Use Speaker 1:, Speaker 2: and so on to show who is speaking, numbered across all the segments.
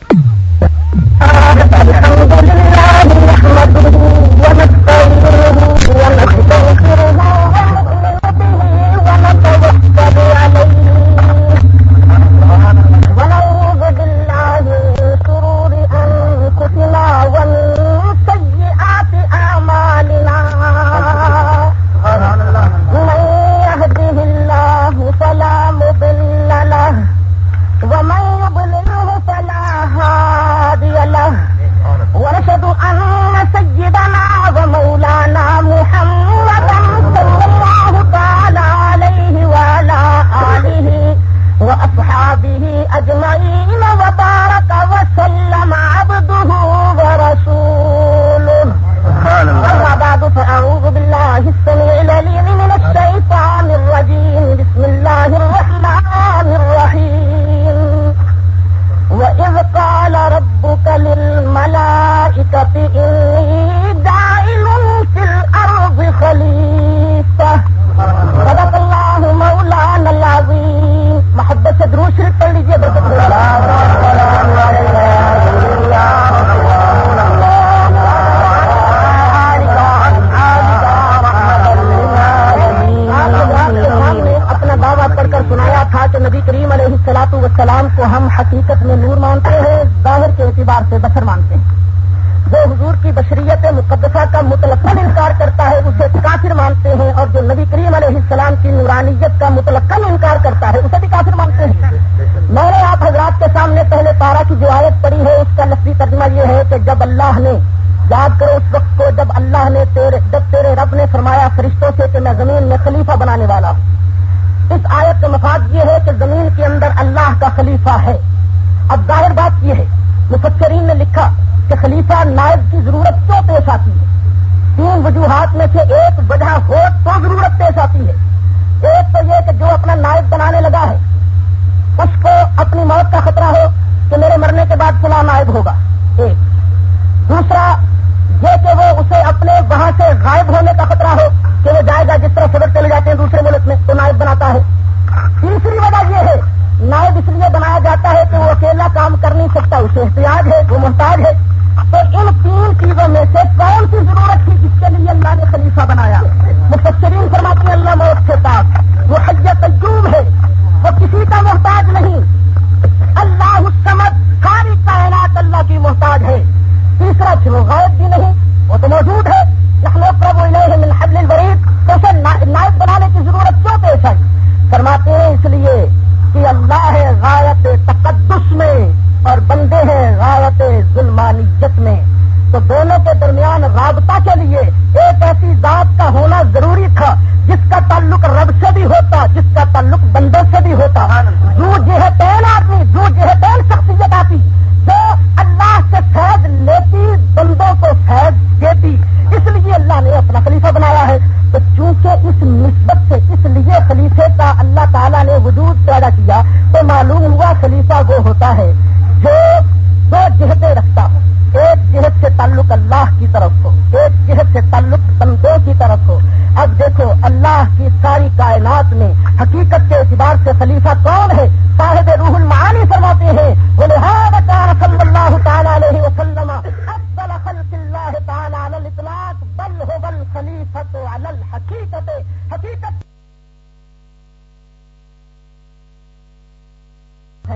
Speaker 1: تو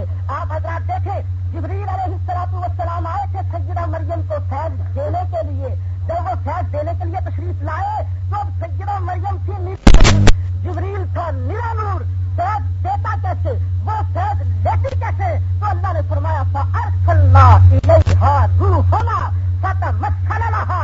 Speaker 1: ہے آپ حضرات دیکھیں، جبریل علیہ السلام والسلام آئے تھے سیدہ مریم کو فیض دینے کے لیے۔ جب وہ فیض دینے کے لیے تشریف لائے، تو اب سیدہ مریم تھی۔ جبریل تھا نیلا نور، فیض دیتا کیسے؟ وہ فیض لیتی کیسے؟ تو اللہ نے فرمایا تھا ارسلہ روح ہونا فتح مسلح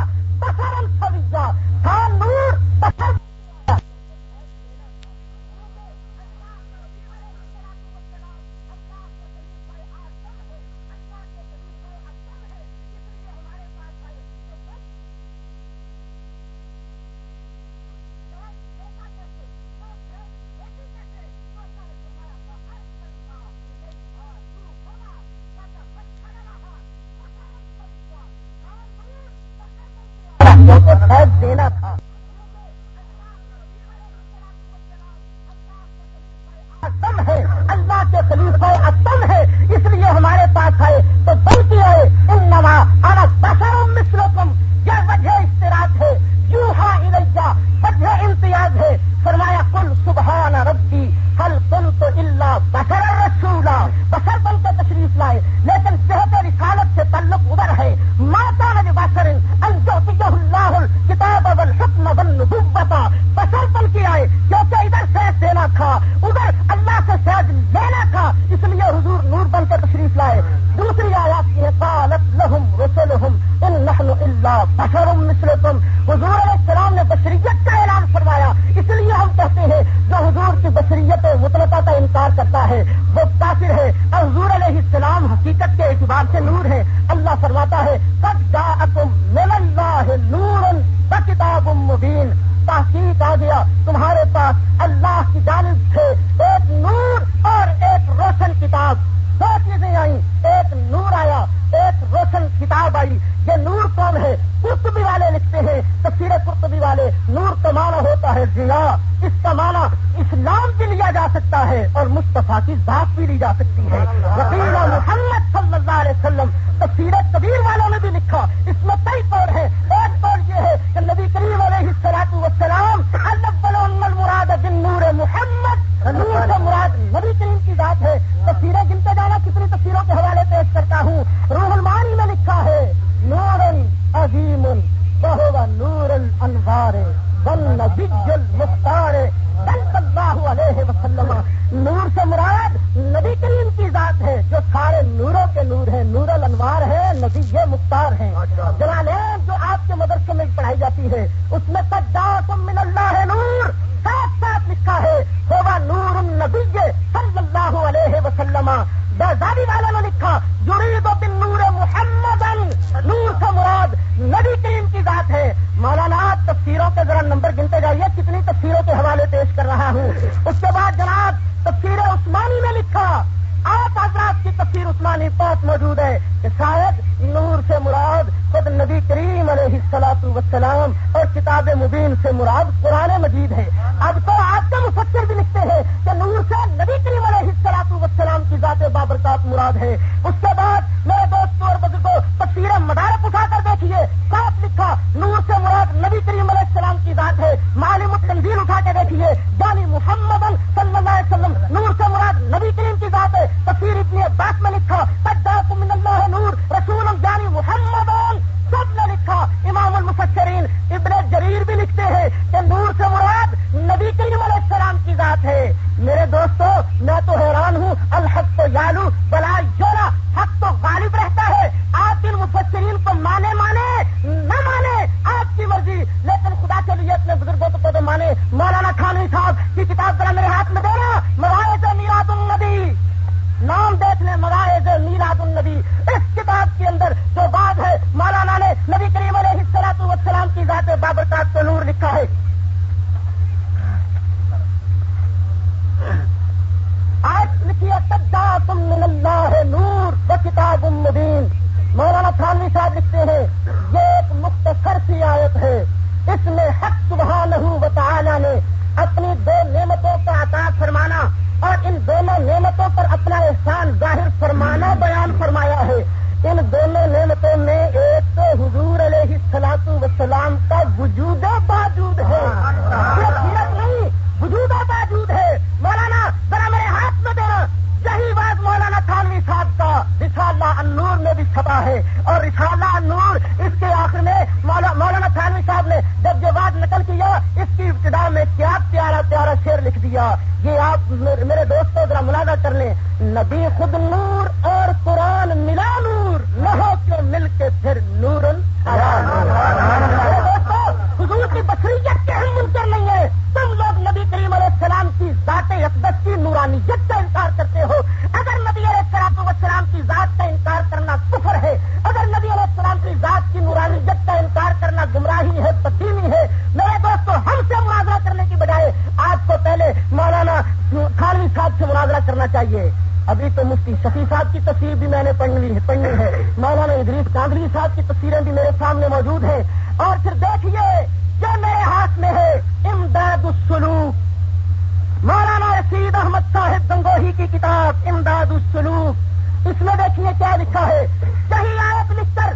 Speaker 1: احمد صاحب گنگوہی کی کتاب امداد السلوک۔ اس میں دیکھیے کیا لکھا ہے۔ صحیح آئے لکھ کر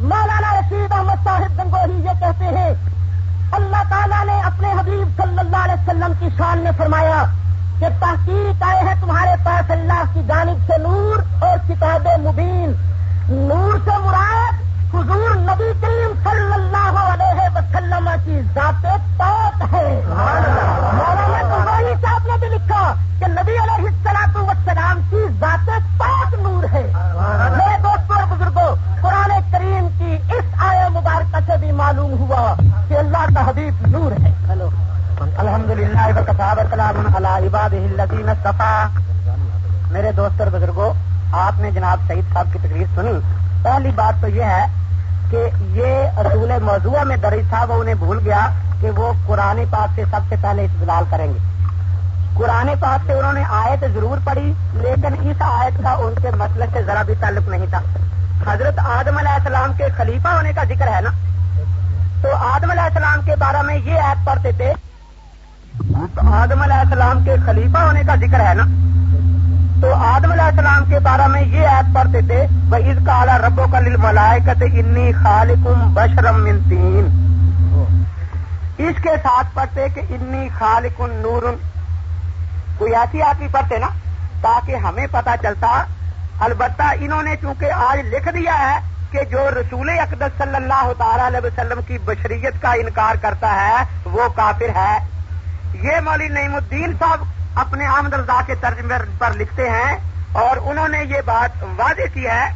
Speaker 1: مولانا رشید احمد صاحب گنگوہی یہ کہتے ہیں، اللہ تعالیٰ نے اپنے حبیب صلی اللہ علیہ وسلم کی شان میں فرمایا کہ تحقیق آئے ہیں تمہارے پاس اللہ کی جانب سے نور اور کتاب مبین۔ نور سے مراد حضور نبی کریم صلی اللہ علیہ وسلم کی ذات پاک ہے۔ مولانا گلوانی صاحب نے بھی لکھا کہ نبی علیہ السلاط وسلام کی ذات پاک نور ہے۔ میرے دوستوں اور بزرگوں قرآن کریم کی اس آئے مبارکہ سے بھی معلوم ہوا کہ اللہ کا حبیب نور ہے۔
Speaker 2: الحمد للہ میرے دوست اور بزرگوں آپ نے جناب سعید صاحب کی تقریر سنی۔ پہلی بات تو یہ ہے کہ یہ اصول موضوع میں درج تھا، وہ انہیں بھول گیا کہ وہ قرآن پاک سے سب سے پہلے استدلال کریں گے۔ قرآن پاک سے انہوں نے آیت ضرور پڑھی، لیکن اس آیت کا ان کے مسئلے سے ذرا بھی تعلق نہیں تھا۔ حضرت آدم علیہ السلام کے خلیفہ ہونے کا ذکر ہے نا؟ تو آدم علیہ السلام کے بارے میں یہ ایپ پڑھتے تھے۔ آدم علیہ السلام کے خلیفہ ہونے کا ذکر ہے نا؟ تو آدم علیہ السلام کے بارے میں یہ ایپ پڑھتے تھے وہ اس کا اعلیٰ ربو کا لل ملائکت انی خالقم بشرم من تین اس کے ساتھ پڑھتے کہ انی خالق نور۔ کوئی ایسی آپ بھی پڑھتے نا، تاکہ ہمیں پتا چلتا۔ البتہ انہوں نے چونکہ آج لکھ دیا ہے کہ جو رسول اقدس صلی اللہ تعالی علیہ وسلم کی بشریت کا انکار کرتا ہے، وہ کافر ہے۔ یہ مولوی نعیم الدین صاحب اپنے آمد رضا کے ترجمے پر لکھتے ہیں اور انہوں نے یہ بات واضح کی ہے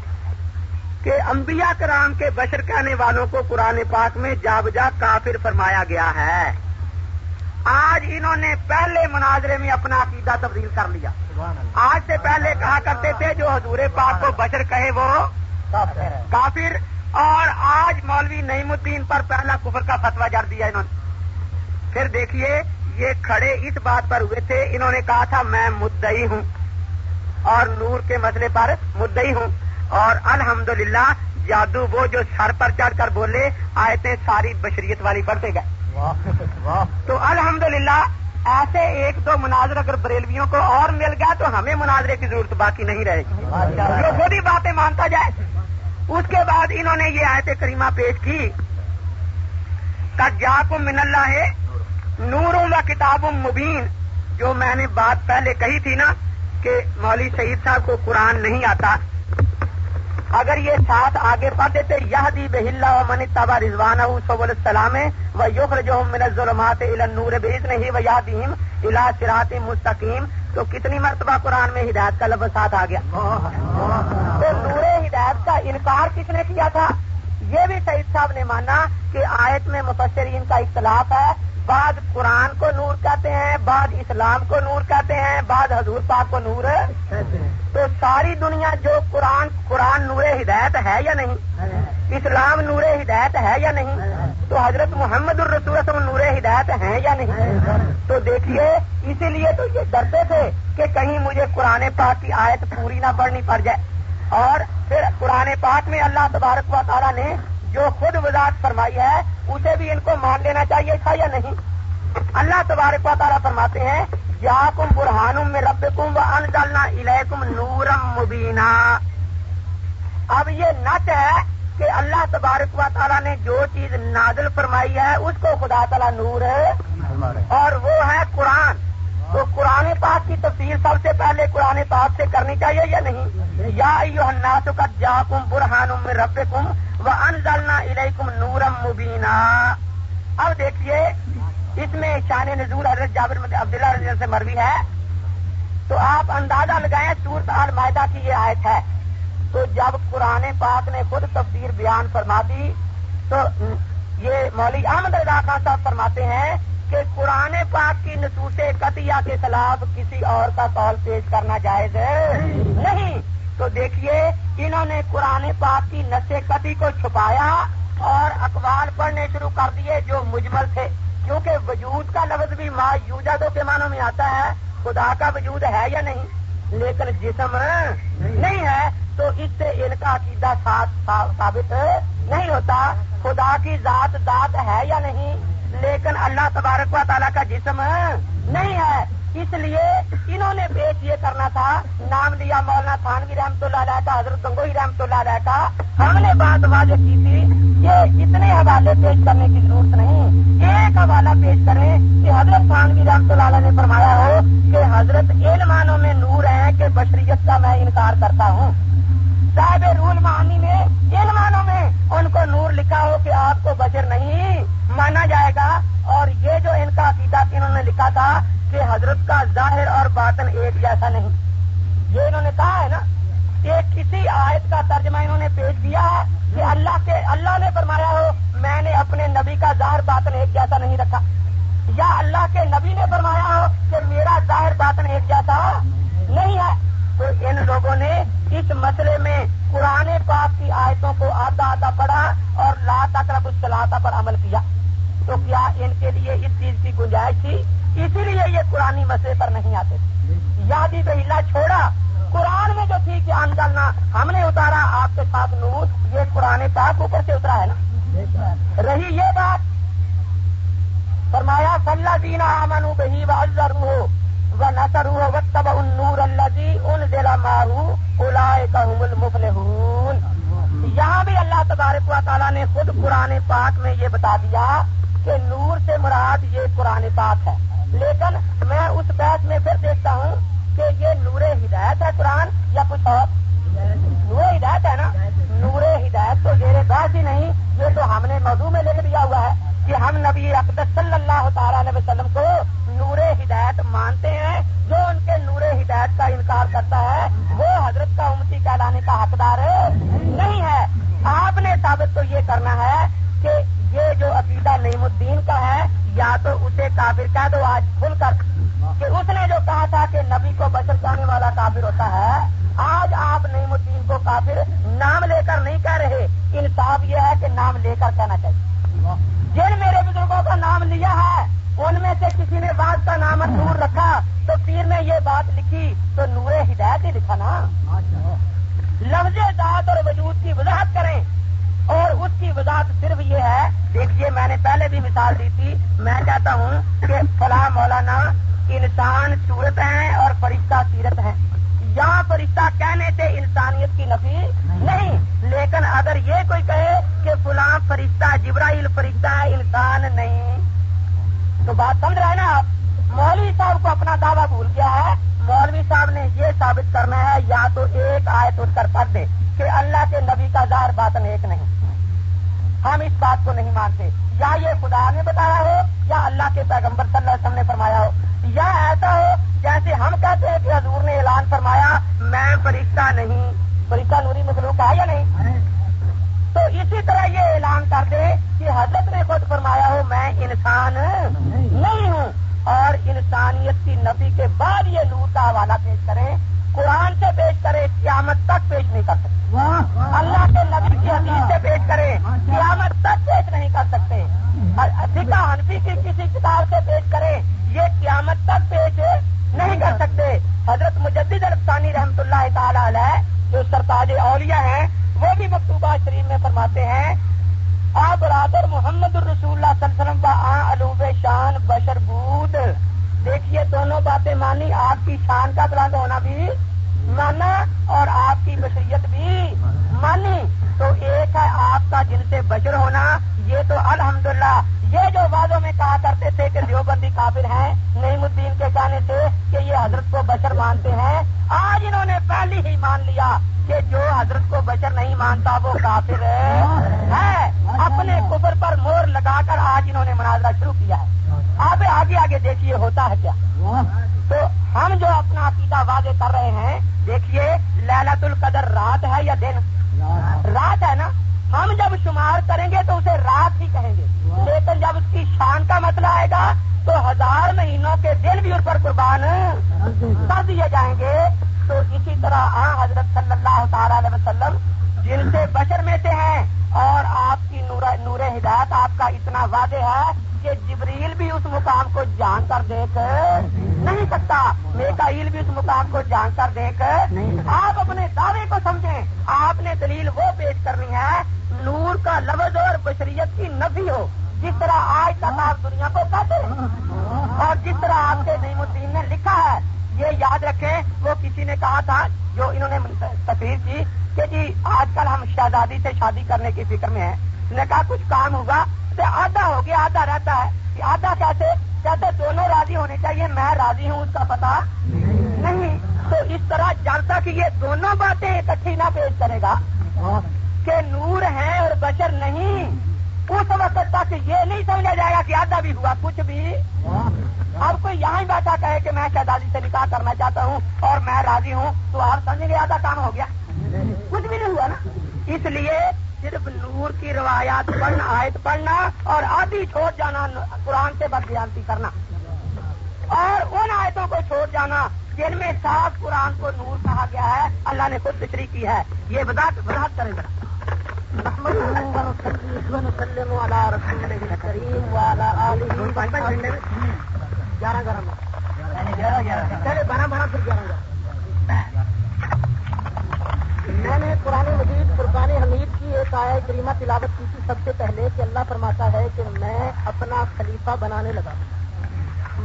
Speaker 2: کہ انبیاء کرام کے بشر کہنے والوں کو قرآن پاک میں جا بجا کافر فرمایا گیا ہے۔ آج انہوں نے پہلے مناظرے میں اپنا عقیدہ تبدیل کر لیا۔ آج سے پہلے کہا کرتے تھے جو حضور پاک کو بشر کہے وہ کافر۔ اور آج مولوی نعیم الدین پر پہلا کفر کا فتوا جڑ دیا انہوں نے۔ پھر دیکھیے یہ کھڑے اس بات پر ہوئے تھے انہوں نے کہا تھا میں مدئی ہوں۔ اور نور کے مسئلے پر مدئی ہوں۔ اور الحمدللہ جادو وہ جو سر پر چڑھ کر بولے آئے ساری بشریت والی پڑھتے گئے۔ تو الحمدللہ ایسے ایک دو مناظر اگر بریلویوں کو اور مل گیا تو ہمیں مناظرے کی ضرورت باقی نہیں رہے گی۔ جو خود ہی باتیں مانتا جائے۔ اس کے بعد انہوں نے یہ آیت کریمہ پیش کی جا کو من اللہ ہے نوروں و کتاب مبین، جو میں نے بات پہلے کہی تھی نا کہ مولوی سعید صاحب کو قرآن نہیں آتا۔ اگر یہ ساتھ آگے پڑھ دیتے یہ دی بہلا و من تبا رضوان صبول السلام و یوخر جو من ظلمات نور بیس نہیں و یادیم الا سرات مستقیم۔ تو کتنی مرتبہ قرآن میں ہدایت کا لفظ ساتھ آ گیا۔ تو نور ہدایت کا انکار کس نے کیا تھا؟ یہ بھی سعید صاحب نے مانا کہ آیت میں مفسرین کا اختلاف ہے۔ بعد قرآن کو نور کہتے ہیں، بعد اسلام کو نور کہتے ہیں، بعد حضور پاک کو نور تو ساری دنیا جو قرآن قرآن نور ہدایت ہے یا نہیں؟ اسلام نور ہدایت ہے یا نہیں؟ تو حضرت محمد الرسول نور ہدایت ہے یا نہیں؟ تو دیکھیے اسی لیے تو یہ ڈرتے تھے کہ کہیں مجھے قرآن پاک کی آیت پوری نہ پڑھنی پڑ جائے۔ اور پھر قرآن پاک میں اللہ تبارک و تعالیٰ نے جو خود وضاحت فرمائی ہے، اسے بھی ان کو مان لینا چاہیے تھا یا نہیں؟ اللہ تبارک و تعالیٰ فرماتے ہیں یا کم برہان میں رب کم و ان ڈالنا الحکم نورم مبینہ اب یہ نت ہے کہ اللہ تبارک و تعالیٰ نے جو چیز نازل فرمائی ہے، اس کو خدا تعالیٰ نور ہے۔ اور وہ ہے قرآن۔ تو قرآن پاک کی تفصیل سب سے پہلے قرآن پاک سے کرنی چاہیے یا نہیں؟ یا کا جا کم برہان میں رب کم انزلنا الیکم نورم مبینہ اب دیکھیے، اس میں شان نزول حضرت جابر عبداللہ رضی سے مروی ہے۔ تو آپ اندازہ لگائیں سورت المائدہ کی یہ آیت ہے۔ تو جب قرآن پاک نے خود تفسیر بیان فرما دی، تو یہ مولوی احمد رضا خان صاحب فرماتے ہیں کہ قرآن پاک کی نصوص قطیہ کے خلاف کسی اور کا قول پیش کرنا جائز نہیں۔ تو دیکھیے، انہوں نے قرآن پاک کی نشے قطعی کو چھپایا اور اخبار پڑھنے شروع کر دیے جو مجمل تھے۔ کیونکہ وجود کا لفظ بھی ماں یوجادوں کے معنوں میں آتا ہے، خدا کا وجود ہے یا نہیں؟ لیکن جسم نہیں ہے تو اس سے ان کا عقیدہ ثابت نہیں ہوتا۔ خدا کی ذات ذات ہے یا نہیں؟ لیکن اللہ تبارک و تعالیٰ کا جسم نہیں ہے۔ اس لیے انہوں نے پیش یہ کرنا تھا، نام لیا مولانا تھانوی رحمت اللہ علیہ کا حضرت گنگوئی رحمت اللہ علیہ کا۔ ہم نے بات واضح کی تھی کہ اتنے حوالے پیش کرنے کی ضرورت نہیں۔ ایک حوالہ پیش کریں کہ حضرت تھانوی رحمت اللہ علیہ نے فرمایا ہو کہ حضرت علمانوں میں نور ہے کہ بشریت کا میں انکار کرتا ہوں۔ صاحب رول معانی میں علمانوں میں ان کو نور لکھا ہو کہ آپ کو بشر نہیں مانا جائے گا۔ اور یہ جو ان کا عقیدہ انہوں نے لکھا تھا کہ حضرت کا ظاہر اور باطن ایک جیسا نہیں۔ یہ انہوں نے کہا ہے نا کہ کسی آیت کا ترجمہ انہوں نے پیش کیا ہے کہ اللہ کے اللہ نے فرمایا ہو، میں نے اپنے نبی کا ظاہر باطن ایک جیسا نہیں رکھا۔ یا اللہ کے نبی نے فرمایا ہو کہ میرا ظاہر باطن ایک جیسا نہیں ہے۔ تو ان لوگوں نے اس مسئلے میں قرآن پاک کی آیتوں کو آدھا آدھا پڑھا اور لا تقرب الصلاطہ پر عمل کیا۔ تو کیا ان کے لیے اس چیز کی گنجائش تھی؟ اسی لیے یہ قرآن مسئلے پر نہیں آتے۔ یادی بہلا چھوڑا۔ قرآن میں جو تھی کہ ڈالنا ہم نے اتارا، آپ کے ساتھ نور، یہ قرآن پاک اوپر سے اترا ہے نا۔ رہی یہ بات۔ فرمایا فلّہ دینا امن بہی و ہو وہ نسر ہو تب ان نور اللہ ان ضلع مارو الا مفل یہاں بھی اللہ تبارک و تعالیٰ نے خود قرآن پاک میں یہ بتا دیا کہ نور سے مراد یہ قرآن پاک ہے۔ لیکن میں اس بحث میں پھر دیکھتا ہوں کہ یہ نور ہدایت ہے قرآن یا کچھ اور؟ نور ہدایت ہے نا؟ نور ہدایت تو زیر بحث ہی نہیں، یہ تو ہم نے موضوع میں لکھ دیا ہوا ہے۔ کہ ہم نبی اقدس صلی اللہ تعالی علیہ وسلم کو نور ہدایت مانتے ہیں، جو ان کے نور ہدایت کا انکار کرتا ہے، وہ حضرت کا امتی کہلانے کا حقدار نہیں ہے۔ آپ نے ثابت تو یہ کرنا ہے کہ یہ جو عقیدہ نعیم الدین کا ہے، یا تو اسے کافر کہہ دو آج کھل کر کہ اس نے جو کہا تھا کہ نبی کو بچر کرنے والا کافر ہوتا ہے، آج آپ نعیم الدین کو کافر نام لے کر نہیں کہہ رہے۔ انصاف یہ ہے کہ نام لے کر کہنا چاہیے۔ جن میرے بزرگوں کا نام لیا ہے، ان میں سے کسی نے بات کا نام نور رکھا، تو پیر نے یہ بات لکھی، تو نور ہدایت ہی لکھا نا۔ لفظ ذات اور وجود کی وضاحت کریں۔ اور اس کی وضاحت صرف یہ ہے، دیکھیے، میں نے پہلے بھی مثال دی تھی، میں چاہتا ہوں کہ فلاں مولانا انسان صورت ہیں اور فرشتہ سیرت ہیں۔ یہاں فرشتہ کہنے سے انسانیت کی نفی نہیں۔ لیکن اگر یہ کوئی کہے کہ فلاں فرشتہ، جبرائیل فرشتہ ہے انسان نہیں، تو بات سمجھ رہے ہیں نا آپ؟ مولوی صاحب کو اپنا دعویٰ بھول گیا ہے۔ مولوی صاحب نے یہ ثابت کرنا ہے، یا تو ایک آیت اٹھ کر پڑھ دے کہ اللہ کے نبی کا ظاہر بات ایک نہیں۔ ہم اس بات کو نہیں مانتے۔ یا یہ خدا نے بتایا ہو، یا اللہ کے پیغمبر صلی اللہ علیہ وسلم نے فرمایا ہو۔ یا ایسا ہو جیسے ہم کہتے ہیں کہ حضور نے اعلان فرمایا میں فرشتہ نہیں فرشتہ نوری مخلوق ہے یا نہیں؟ تو اسی طرح یہ اعلان کر دے کہ حضرت نے خود فرمایا ہو، میں انسان نہیں ہوں اور انسانیت کی نبی کے بعد یہ نور کا حوالہ پیش کریں، قرآن سے پیش کرے قیامت تک پیش نہیں کر سکتے۔ اللہ کے نبی کی حدیث سے پیش کرے قیامت تک پیش نہیں کر سکتے۔ ادھکا ہنفی کی کسی کتاب سے پیش کرے یہ قیامت تک پیش نہیں کر سکتے حضرت مجدد الفسانی رحمت اللہ تعالی علیہ، جو سرتاج اولیاء ہیں، وہ بھی مکتوبہ شریف میں فرماتے ہیں، آپ برادر محمد الرسول اللہ صلی اللہ علیہ وسلم کا آ الوب شان بشر بود۔ دیکھیے، دونوں باتیں مانی، آپ کی شان کا بلند ہونا بھی مانا اور آپ کی بشریت بھی مانی۔ تو ایک ہے آپ کا جن سے بشر ہونا، یہ تو الحمدللہ یہ جو وعدوں میں کہا کرتے تھے کہ دیوبندی کافر ہیں نعیم الدین کے کہنے سے کہ یہ حضرت کو بشر مانتے ہیں، آج انہوں نے پہلی ہی مان لیا کہ جو حضرت کو بشر نہیں مانتا وہ کافر ہے۔ اپنے کفر پر مور لگا کر آج انہوں نے مناظرہ شروع کیا ہے۔ اب آگے آگے دیکھیے ہوتا ہے کیا۔ تو ہم جو اپنا عقیدہ واضح کر رہے ہیں، دیکھیے للت القدر رات ہے یا دن؟ رات ہے نا۔ ہم جب شمار کریں گے تو اسے رات ہی کہیں گے۔ لیکن جب اس کی شان کا مسئلہ آئے گا تو ہزار مہینوں کے دن بھی اس پر قربان کر دیے جائیں گے۔ تو اسی طرح آ حضرت صلی اللہ تعالی علیہ وسلم، جن سے بشر میں سے ہیں اور آپ کی نور ہدایت آپ کا اتنا واضح ہے کہ جبریل بھی اس مقام کو جان کر دیکھ نہیں سکتا۔ میکائیل بھی اس مقام کو جان کر دیکھ۔ آپ اپنے دعوے کو سمجھیں۔ آپ نے دلیل وہ پیش کرنی ہے نور کا لفظ اور بشریت کی نفی ہو، جس طرح آج تک آپ دنیا کو کہتے ہیں۔ اور جس طرح آپ کے نعیم الدین نے لکھا ہے، یہ یاد رکھیں، وہ کسی نے کہا تھا جو انہوں نے تقریر کی کہ جی آج کل ہم شہزادی سے شادی کرنے کی فکر میں ہیں۔ اس نے کہا، کچھ کام ہوگا تو آدھا ہو گیا، آدھا رہتا ہے۔ آدھا کیسے؟ کہتے دونوں راضی ہونے چاہیے؟ میں راضی ہوں، اس کا پتا نہیں۔ تو اس طرح جب تک یہ دونوں باتیں اکٹھی نہ پیش کرے گا۔ کہ نور ہے اور بشر نہیں۔ اس وقت تک یہ نہیں سمجھا جائے گا کہ آدھا بھی ہوا، کچھ بھی۔ اب کوئی یہاں ہی بیٹھا کہے کہ میں شہزادی سے نکاح کرنا چاہتا ہوں اور میں راضی ہوں، تو آپ سمجھیں گے آدھا کام ہو گیا۔ کچھ بھی نہیں ہوا نا۔ اس لیے صرف نور کی روایات پڑھنا، آیت پڑھنا اور آدھی چھوڑ جانا، قرآن سے بد کرنا۔ اور ان آیتوں کو چھوڑ جانا جن میں صاف قرآن کو نور کہا گیا ہے، اللہ نے خود تشریح کی ہے۔ یہ وضاحت وضاحت کرے گا
Speaker 1: گیارہ گیارہ بارہ بارہ پھر گیارہ میں نے قرآن مجید فرقان حمید کی ایک آئے کریمہ تلاوت کی تھی۔ سب سے پہلے کہ اللہ فرماتا ہے کہ میں اپنا خلیفہ بنانے لگا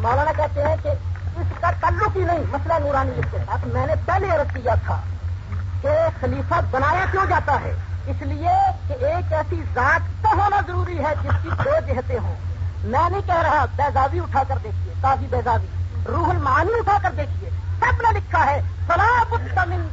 Speaker 1: مولانا کہتے ہیں کہ اس کا تعلق ہی نہیں، مسئلہ نورانی کے ساتھ۔ میں نے پہلے عرض کیا تھا کہ خلیفہ بنایا کیوں جاتا ہے؟ اس لیے کہ ایک ایسی ذات تو ہونا ضروری ہے جس کی دو جہتیں ہوں۔ میں نہیں کہہ رہا بیزابی اٹھا کر دیکھیے کافی بیزابی روح المعانی اٹھا کر دیکھیے۔ سب نے لکھا ہے سلاب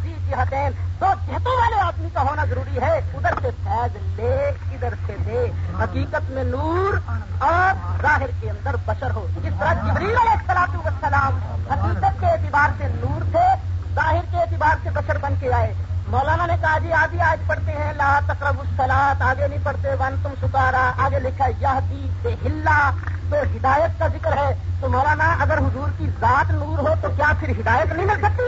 Speaker 1: جی جہتین دو جہتوں والے آدمی کا ہونا ضروری ہے، ادھر سے فیض لے، ادھر سے دے۔ حقیقت میں نور اور ظاہر کے اندر بشر ہو۔ جس طرح جبریل علیہ السلام حقیقت کے اعتبار سے نور تھے، ظاہر کے اعتبار سے بشر بن کے آئے۔ مولانا نے کہا جی آدھی آج پڑھتے ہیں، لا تقرب السلات آگے نہیں پڑھتے ون تم سکارا۔ آگے لکھا یہ بے ہلا تو ہدایت کا ذکر ہے۔ تو مولانا کی ذات نور ہو تو کیا پھر ہدایت نہیں مل سکتی؟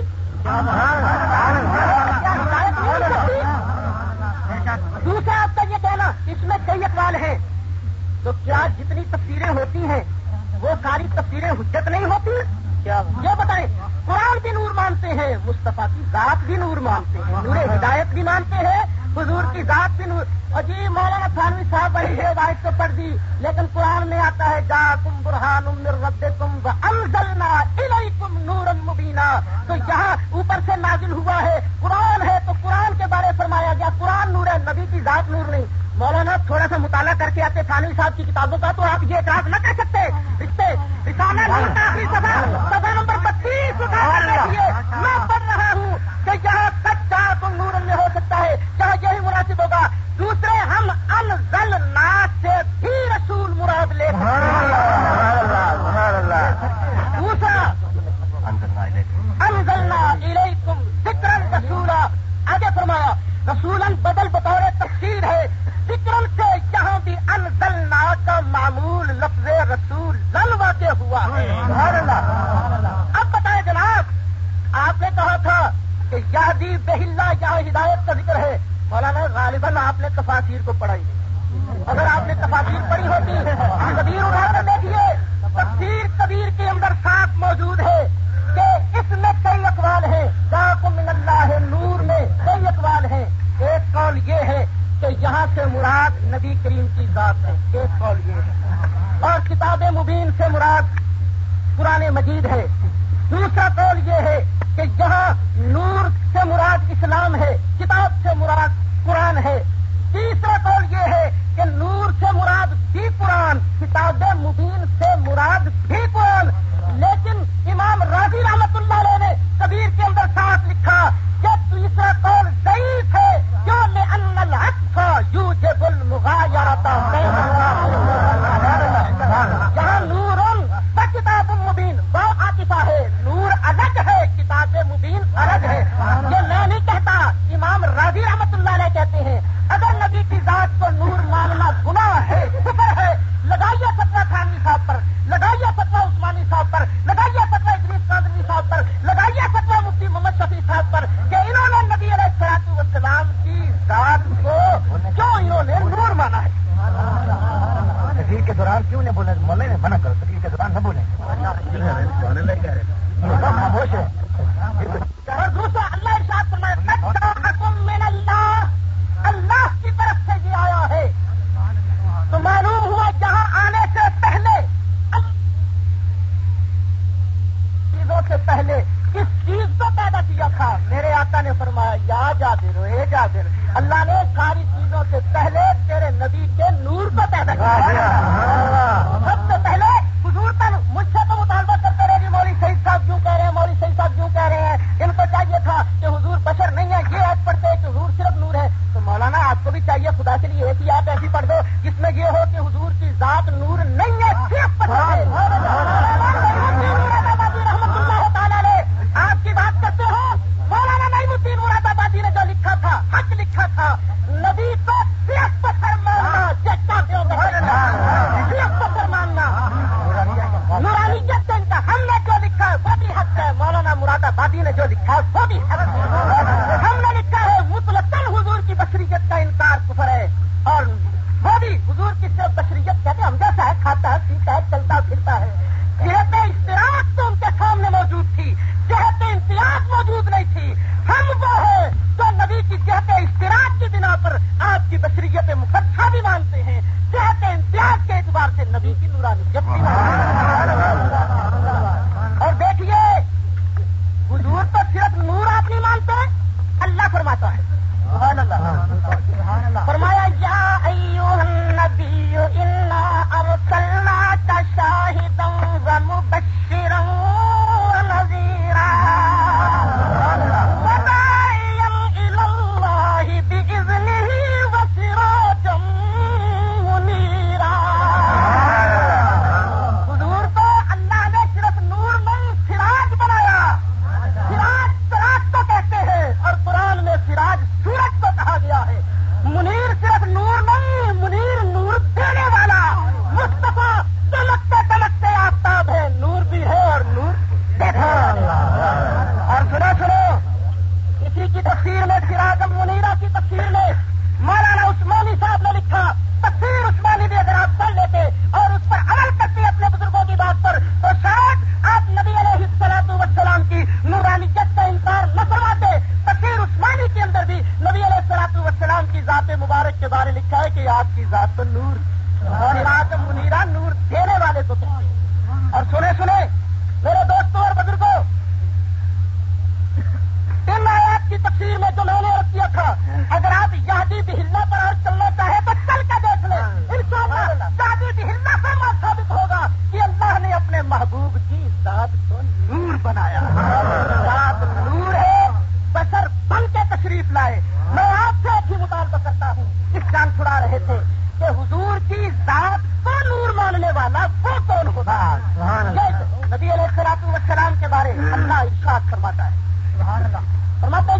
Speaker 1: دوسرا آپ کا یہ کہنا اس میں کئی اقوال ہیں تو کیا جتنی تفسیریں ہوتی ہیں وہ ساری تفسیریں حجت نہیں ہوتی؟ یہ بتائیں قرآن بھی نور مانتے ہیں مصطفیٰ کی ذات بھی نور مانتے ہیں نور ہدایت بھی مانتے ہیں حضور کی ذات بھی نور. جی مولانا تھانوی صاحب بڑی ہے ہدایت تو پڑھ دی لیکن قرآن میں آتا ہے جا تم برہان رب تم الزلنا تم نور مبینہ تو یہاں اوپر سے نازل ہوا ہے، قرآن ہے تو قرآن کے بارے فرمایا گیا، قرآن نور ہے، نبی کی ذات نور نہیں. مولانا تھوڑا سا مطالعہ کر کے آتے تھانوی صاحب کی کتابوں کا تو آپ یہ اعتراض نہ کر سکتے. رشتے سفا نمبر بتیس میں پڑھ رہا ہوں کہ جہاں سچا تو نور میں ہو سکتا ہے جہاں یہی مناسب ہوگا دوسرے ہم انزل ناچ سے بھی رسول مراد لے دوسرا انزلنا الیکم ذکرن رسولا آگے فرمایا رسولن بدل بطور تفسیر ہے فکرن سے یہاں بھی انزلنا کا معمول لفظ رسول لل واقع ہوا ہے۔ اب بتائیں جناب، آپ نے کہا تھا کہ یادی بہلا یہاں ہدایت کا ذکر ہے۔ مولانا، غالباً آپ نے تفاصیر کو پڑھائی۔ اگر آپ نے تفاصیر پڑھی ہوتی کبیر چلتا پھرتا ہے۔ جہت اشتراک تو ان کے سامنے موجود تھی جہت امتیاز موجود نہیں تھی۔ ہم وہ ہیں جو نبی کی جہت اشتراک کی بنا پر آپ کی بشریت مقدسہ بھی مانتے ہیں۔ جہت امتیاز کے اعتبار سے نبی کی نورانیت بھی مانتے اور دیکھیے، حضور تو صرف نور آپ نہیں مانتے، اللہ فرماتا ہے۔ اللہ۔ کون خدا ندی علیہ السلام کے بارے میں اللہ ارشاد فرماتا ہے۔ فرماتا ہے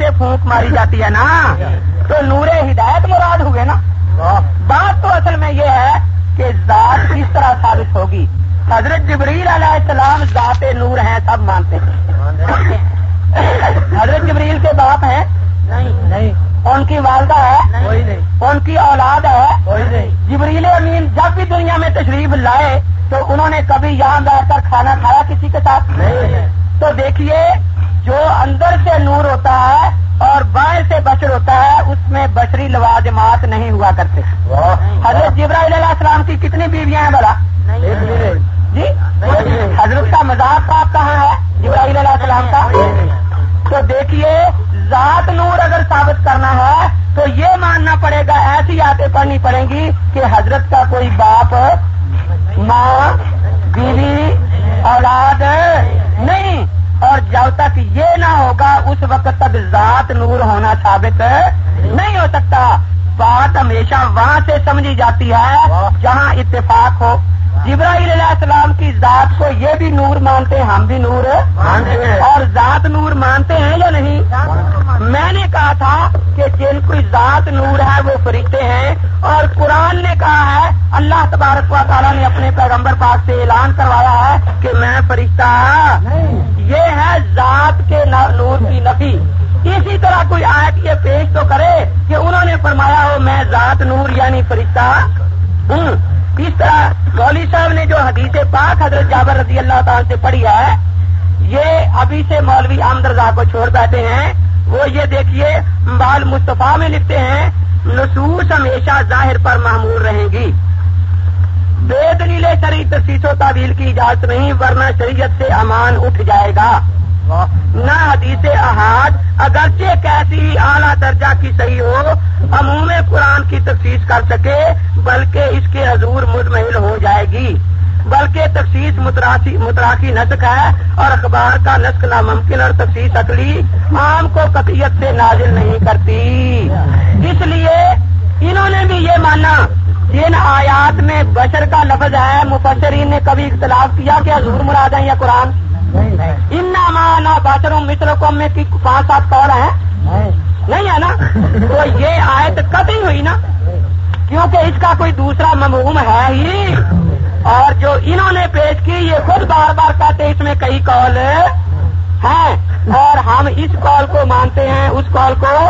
Speaker 2: اسے پھونک ماری جاتی ہے نا تو نور ہدایت مراد ہوئے نا۔ بات تو اصل میں یہ ہے کہ ذات کس طرح ثابت ہوگی؟ حضرت جبریل علیہ السلام ذات نور ہیں سب مانتے ہیں۔ حضرت جبریل کے باپ ہیں؟ نہیں۔ ان کی والدہ ہے؟ ان کی اولاد ہے؟ جبریل امین جب بھی دنیا میں تشریف لائے تو انہوں نے کبھی یہاں بیٹھ کر کھانا کھایا کسی کے ساتھ؟ تو دیکھیے جو اندر سے نور ہوتا ہے اور باہر سے بشر ہوتا ہے اس میں بشری لوازمات نہیں ہوا کرتے۔ حضرت جبرائیل علیہ السلام کی کتنی بیویاں ہیں بلا جی؟ حضرت کا مذاق آپ کہاں ہے جبرائیل علیہ السلام کا؟ تو دیکھیے ذات نور اگر ثابت کرنا ہے تو یہ ماننا پڑے گا ایسی یادیں پڑھنی پڑیں گی کہ حضرت کا کوئی باپ ماں بیوی اولاد اور جب تک یہ نہ ہوگا، اس وقت تک ذات نور ہونا ثابت نہیں ہو سکتا۔ بات ہمیشہ وہاں سے سمجھی جاتی ہے، جہاں اتفاق ہو۔ جبرائیل علیہ السلام کی ذات کو یہ بھی نور مانتے ہیں، ہم بھی نور اور ذات نور مانتے ہیں یا نہیں؟ میں نے کہا تھا کہ جن کوئی ذات نور ہے، وہ فرشتے ہیں۔ اور قرآن نے کہا ہے، اللہ تبارک و تعالیٰ نے اپنے پیغمبر پاک سے اعلان کروایا ہے کہ میں فرشتہ یہ ہے ذات کے نور کی نفی۔ اسی طرح کوئی آیت یہ پیش تو کرے کہ انہوں نے فرمایا ہو، میں ذات نور یعنی فرشتہ ہوں۔ اس طرح مولوی صاحب نے جو حدیث پاک حضرت جابر رضی اللہ تعالی سے پڑھی ہے، یہ ابھی سے مولوی احمد رضا کو چھوڑ بیٹھے ہیں۔ وہ یہ دیکھیے، بال مصطفیٰ میں لکھتے ہیں، نصوص ہمیشہ ظاہر پر معمول رہیں گی۔ بے دلیل شریعت تفصیص و تعویل کی اجازت نہیں، ورنہ شریعت سے امان اٹھ جائے گا۔ نہ حدیث احاد، اگرچہ کیسی اعلیٰ درجہ کی صحیح ہو، عموم قرآن کی تفصیص کر سکے، بلکہ اس کے حضور مزمحل ہو جائے گی۔ بلکہ تفصیص متراسی نسق ہے اور اخبار کا نسق ناممکن اور تفصیص اکلی عام کو قطعیت سے نازل نہیں کرتی۔ اس لیے انہوں نے بھی یہ مانا جن آیات میں بشر کا لفظ ہے مفسرین نے کبھی اختلاف کیا کہ حضور مراد ہے یا قرآن؟ ان مانا باشروں مصروں کو میں پانچ سات کال ہیں۔ نہیں۔ ہے نا؟ تو یہ آیت کبھی ہوئی نا؟ کیونکہ اس کا کوئی دوسرا ممہوم ہے ہی۔ اور جو انہوں نے پیش کی یہ خود بار بار کہتے اس میں کئی کال ہیں۔ اور ہم اس کال کو مانتے ہیں، اس کال کو،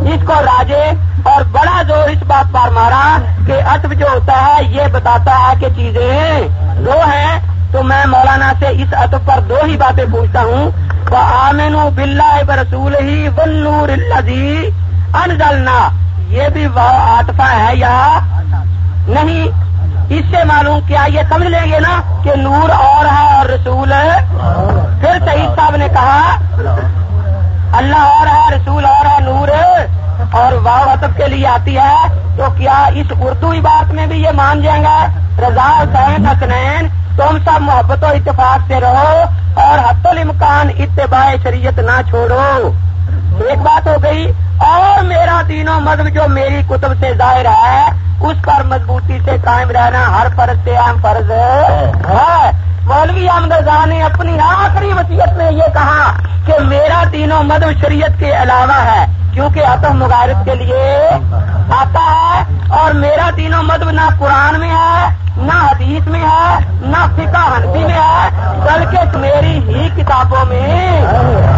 Speaker 2: اس کو راجے۔ اور بڑا زور اس بات پر مارا کہ اتب جو ہوتا ہے، یہ بتاتا ہے کہ چیزیں دو ہیں۔ تو میں مولانا سے اس ادب پر دو ہی باتیں پوچھتا ہوں۔ وہ آمین بلّہ رسول ہی ونور الزی انزلنا۔ یہ بھی وہ آتفا ہے یا نہیں؟ اس سے معلوم کیا یہ سمجھ لیں گے نا کہ نور اور ہے اور رسول پھر شہید صاحب نے کہا، اللہ اور ہے، رسول اور ہے، نور اور واؤ حتب کے لیے آتی ہے۔ تو کیا اس اردو عبارت میں بھی یہ مان جائیں گا رضا حسین حسنین، تم سب محبت و اتفاق سے رہو اور حت الامکان اتباع شریعت نہ چھوڑو۔ ایک بات ہو گئی، اور میرا تینوں مذہب جو میری کتب سے ظاہر ہے اس پر مضبوطی سے قائم رہنا ہر فرض سے اہم فرض ہے۔ مولوی احمد نے اپنی آخری وصیت میں یہ کہا کہ میرا تینوں مذہب شریعت کے علاوہ ہے۔ کیونکہ عطم مغارت کے لیے آتا ہے اور میرا تینوں مذہب نہ قرآن میں ہے، نہ حدیث میں ہے، نہ فقہ حنفی میں ہے، بلکہ میری ہی کتابوں میں۔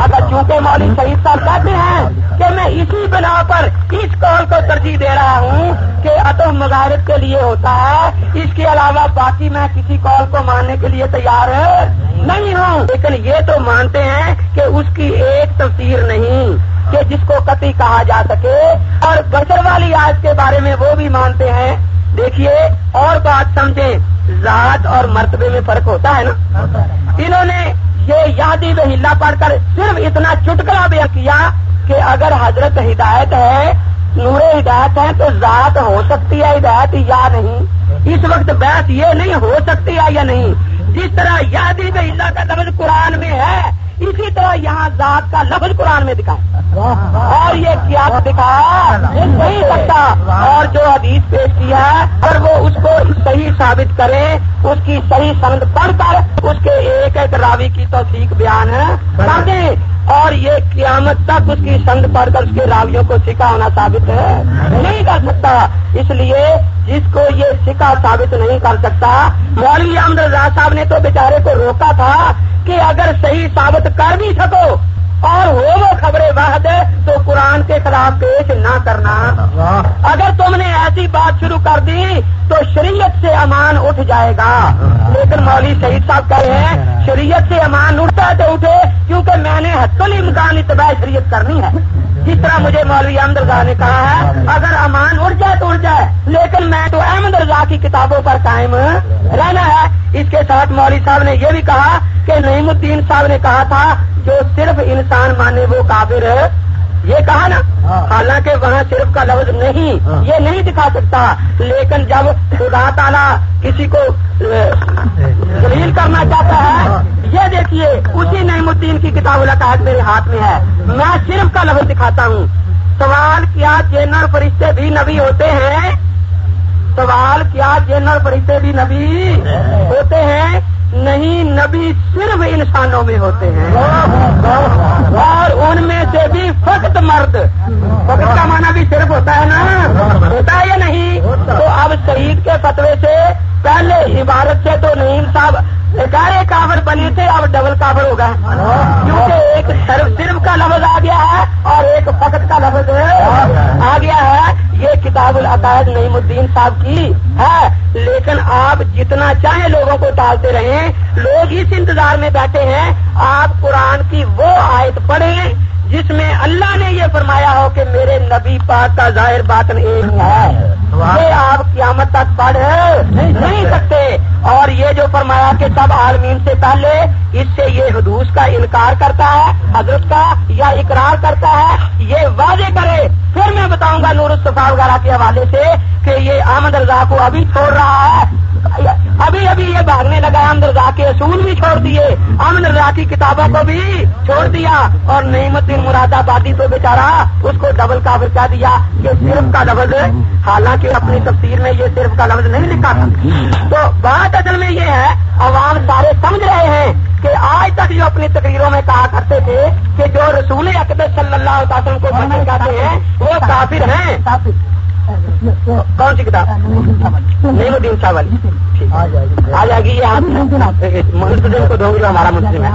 Speaker 2: اگر چونکہ مولوی شہید صاحب کہتے ہیں کہ میں اسی بنا پر اس قول کو ترجیح دے رہا ہوں کہ عطم مغارت کے لیے ہوتا ہے، اس کے علاوہ باقی میں کسی قول کو ماننے کے لیے تیار نہیں ہوں۔ لیکن یہ تو مانتے ہیں کہ اس کی ایک تفسیر نہیں۔ کہ جس کو قطعی کہا جا سکے، اور بشر والی آج کے بارے میں وہ بھی مانتے ہیں۔ دیکھیے، اور بات سمجھیں، ذات اور مرتبے میں فرق ہوتا ہے نا؟ انہوں نے یہ یادی ہلا پڑھ کر صرف اتنا چٹکلا بھی کیا کہ اگر حضرت ہدایت ہے، نور ہدایت ہے، تو ذات ہو سکتی ہے ہدایت یا نہیں؟ اس وقت بحث یہ نہیں ہو سکتی ہے یا نہیں؟ جس طرح یادی ہلا کا لفظ قرآن میں ہے اسی طرح یہاں ذات کا لفظ قرآن میں دکھا اور یہ کیا دکھا؟ نہیں سکتا۔ اور جو حدیث پیش کیا ہے اور وہ اس کو صحیح ثابت کرے، اس کی صحیح سند پڑھ کر، اس کے ایک ایک راوی کی توثیق بیان کر دیں اور یہ قیامت تک اس کی سند پڑھ کر اس کے راویوں کو سکھا ہونا ثابت ہے۔ نہیں کر سکتا۔ اس لیے جس کو یہ سکھا ثابت نہیں کر سکتا، مولوی احمد رضا صاحب نے تو بیچارے کو روکا تھا کہ اگر صحیح ثابت کر بھی سکو۔ اور ہو وہ خبریں واحد تو قرآن کے خلاف پیش نہ کرنا۔ اگر تم نے ایسی بات شروع کر دی تو شریعت سے امان اٹھ جائے گا۔ لیکن مولوی شہید صاحب کہے ہیں شریعت سے امان اٹھتا ہے تو اٹھے کیونکہ میں نے حت الامکان اتباع شریعت کرنی ہے۔ جس طرح مجھے مولوی احمد رضا نے کہا ہے اگر امان اٹھ جائے تو اٹھ جائے لیکن میں تو احمد رضا کی کتابوں پر قائم رہنا ہے۔ اس کے ساتھ مولوی صاحب نے یہ بھی کہا کہ نعیم الدین صاحب نے کہا تھا جو صرف انسان مانے وہ کافر ہے۔ یہ کہا نا۔ ہاں۔ حالانکہ وہاں صرف کا لفظ نہیں ہاں۔ یہ نہیں دکھا سکتا۔ لیکن جب خدا تعالیٰ کسی کو دلیل کرنا چاہتا ہے ہاں۔ یہ دیکھیے اسی نعیم الدین کی کتاب القاعد میرے ہاتھ میں ہے۔ میں صرف کا لفظ دکھاتا ہوں۔ سوال کیا جنرل فرشتے بھی نبی ہوتے ہیں؟ سوال کیا جنرل فرشتے بھی نبی ہوتے ہیں؟ نہیں نبی صرف انسانوں میں ہوتے ہیں۔ اور ان میں سے بھی فقط مرد۔ فقط کا معنی بھی صرف ہوتا ہے نا۔ ہوتا ہے یا نہیں؟ تو اب شہید کے فتوے سے پہلے عبارت سے تو نعیم صاحب سارے کافر بنے تھے، اب ڈبل کافر ہو گئے۔ کیونکہ ایک صرف صرف کا لفظ آ گیا ہے اور ایک فقط کا لفظ آ گیا ہے۔ یہ کتاب العقائد نعیم الدین صاحب کی ہے۔ لیکن آپ جتنا چاہیں لوگوں کو ٹالتے رہیں، لوگ اس انتظار میں بیٹھے ہیں۔ آپ قرآن کی وہ آیت پڑھیں جس میں اللہ نے یہ فرمایا ہو کہ میرے نبی پاک کا ظاہر بات ایک ہے۔ یہ آپ قیامت تک پڑھ نہیں سکتے۔ اور یہ جو فرمایا کہ سب عالمین سے پہلے اس سے یہ حدوث کا انکار کرتا ہے حضرت کا یا اقرار کرتا ہے یہ واضح کرے۔ پھر میں بتاؤں گا نور الصفا وغیرہ کے حوالے سے کہ یہ احمد رضا کو ابھی چھوڑ رہا ہے۔ ابھی ابھی یہ بھاگنے لگا احمد رضا کے اصول بھی چھوڑ دیے۔ احمد رضا کی کتابوں کو بھی چھوڑ دیا۔ اور نعمت مراد آبادی تو بیچارا اس کو ڈبل کافر کہہ دیا کہ صرف کا لفظ حالانکہ اپنی تفسیر میں یہ صرف کا لفظ نہیں لکھا۔ تھا تو بات اصل میں یہ ہے عوام سارے سمجھ رہے ہیں کہ آج تک جو اپنی تقریروں میں کہا کرتے تھے کہ جو رسول اقدر صلی اللہ علیہ وسلم کو بچن کہتے ہیں وہ کافر ہیں۔ کون سی کتاب؟ نہیں الدین صاحب والی آ جائے گی۔ یہ مسلم کو دوں گی ہمارا مسلم ہے۔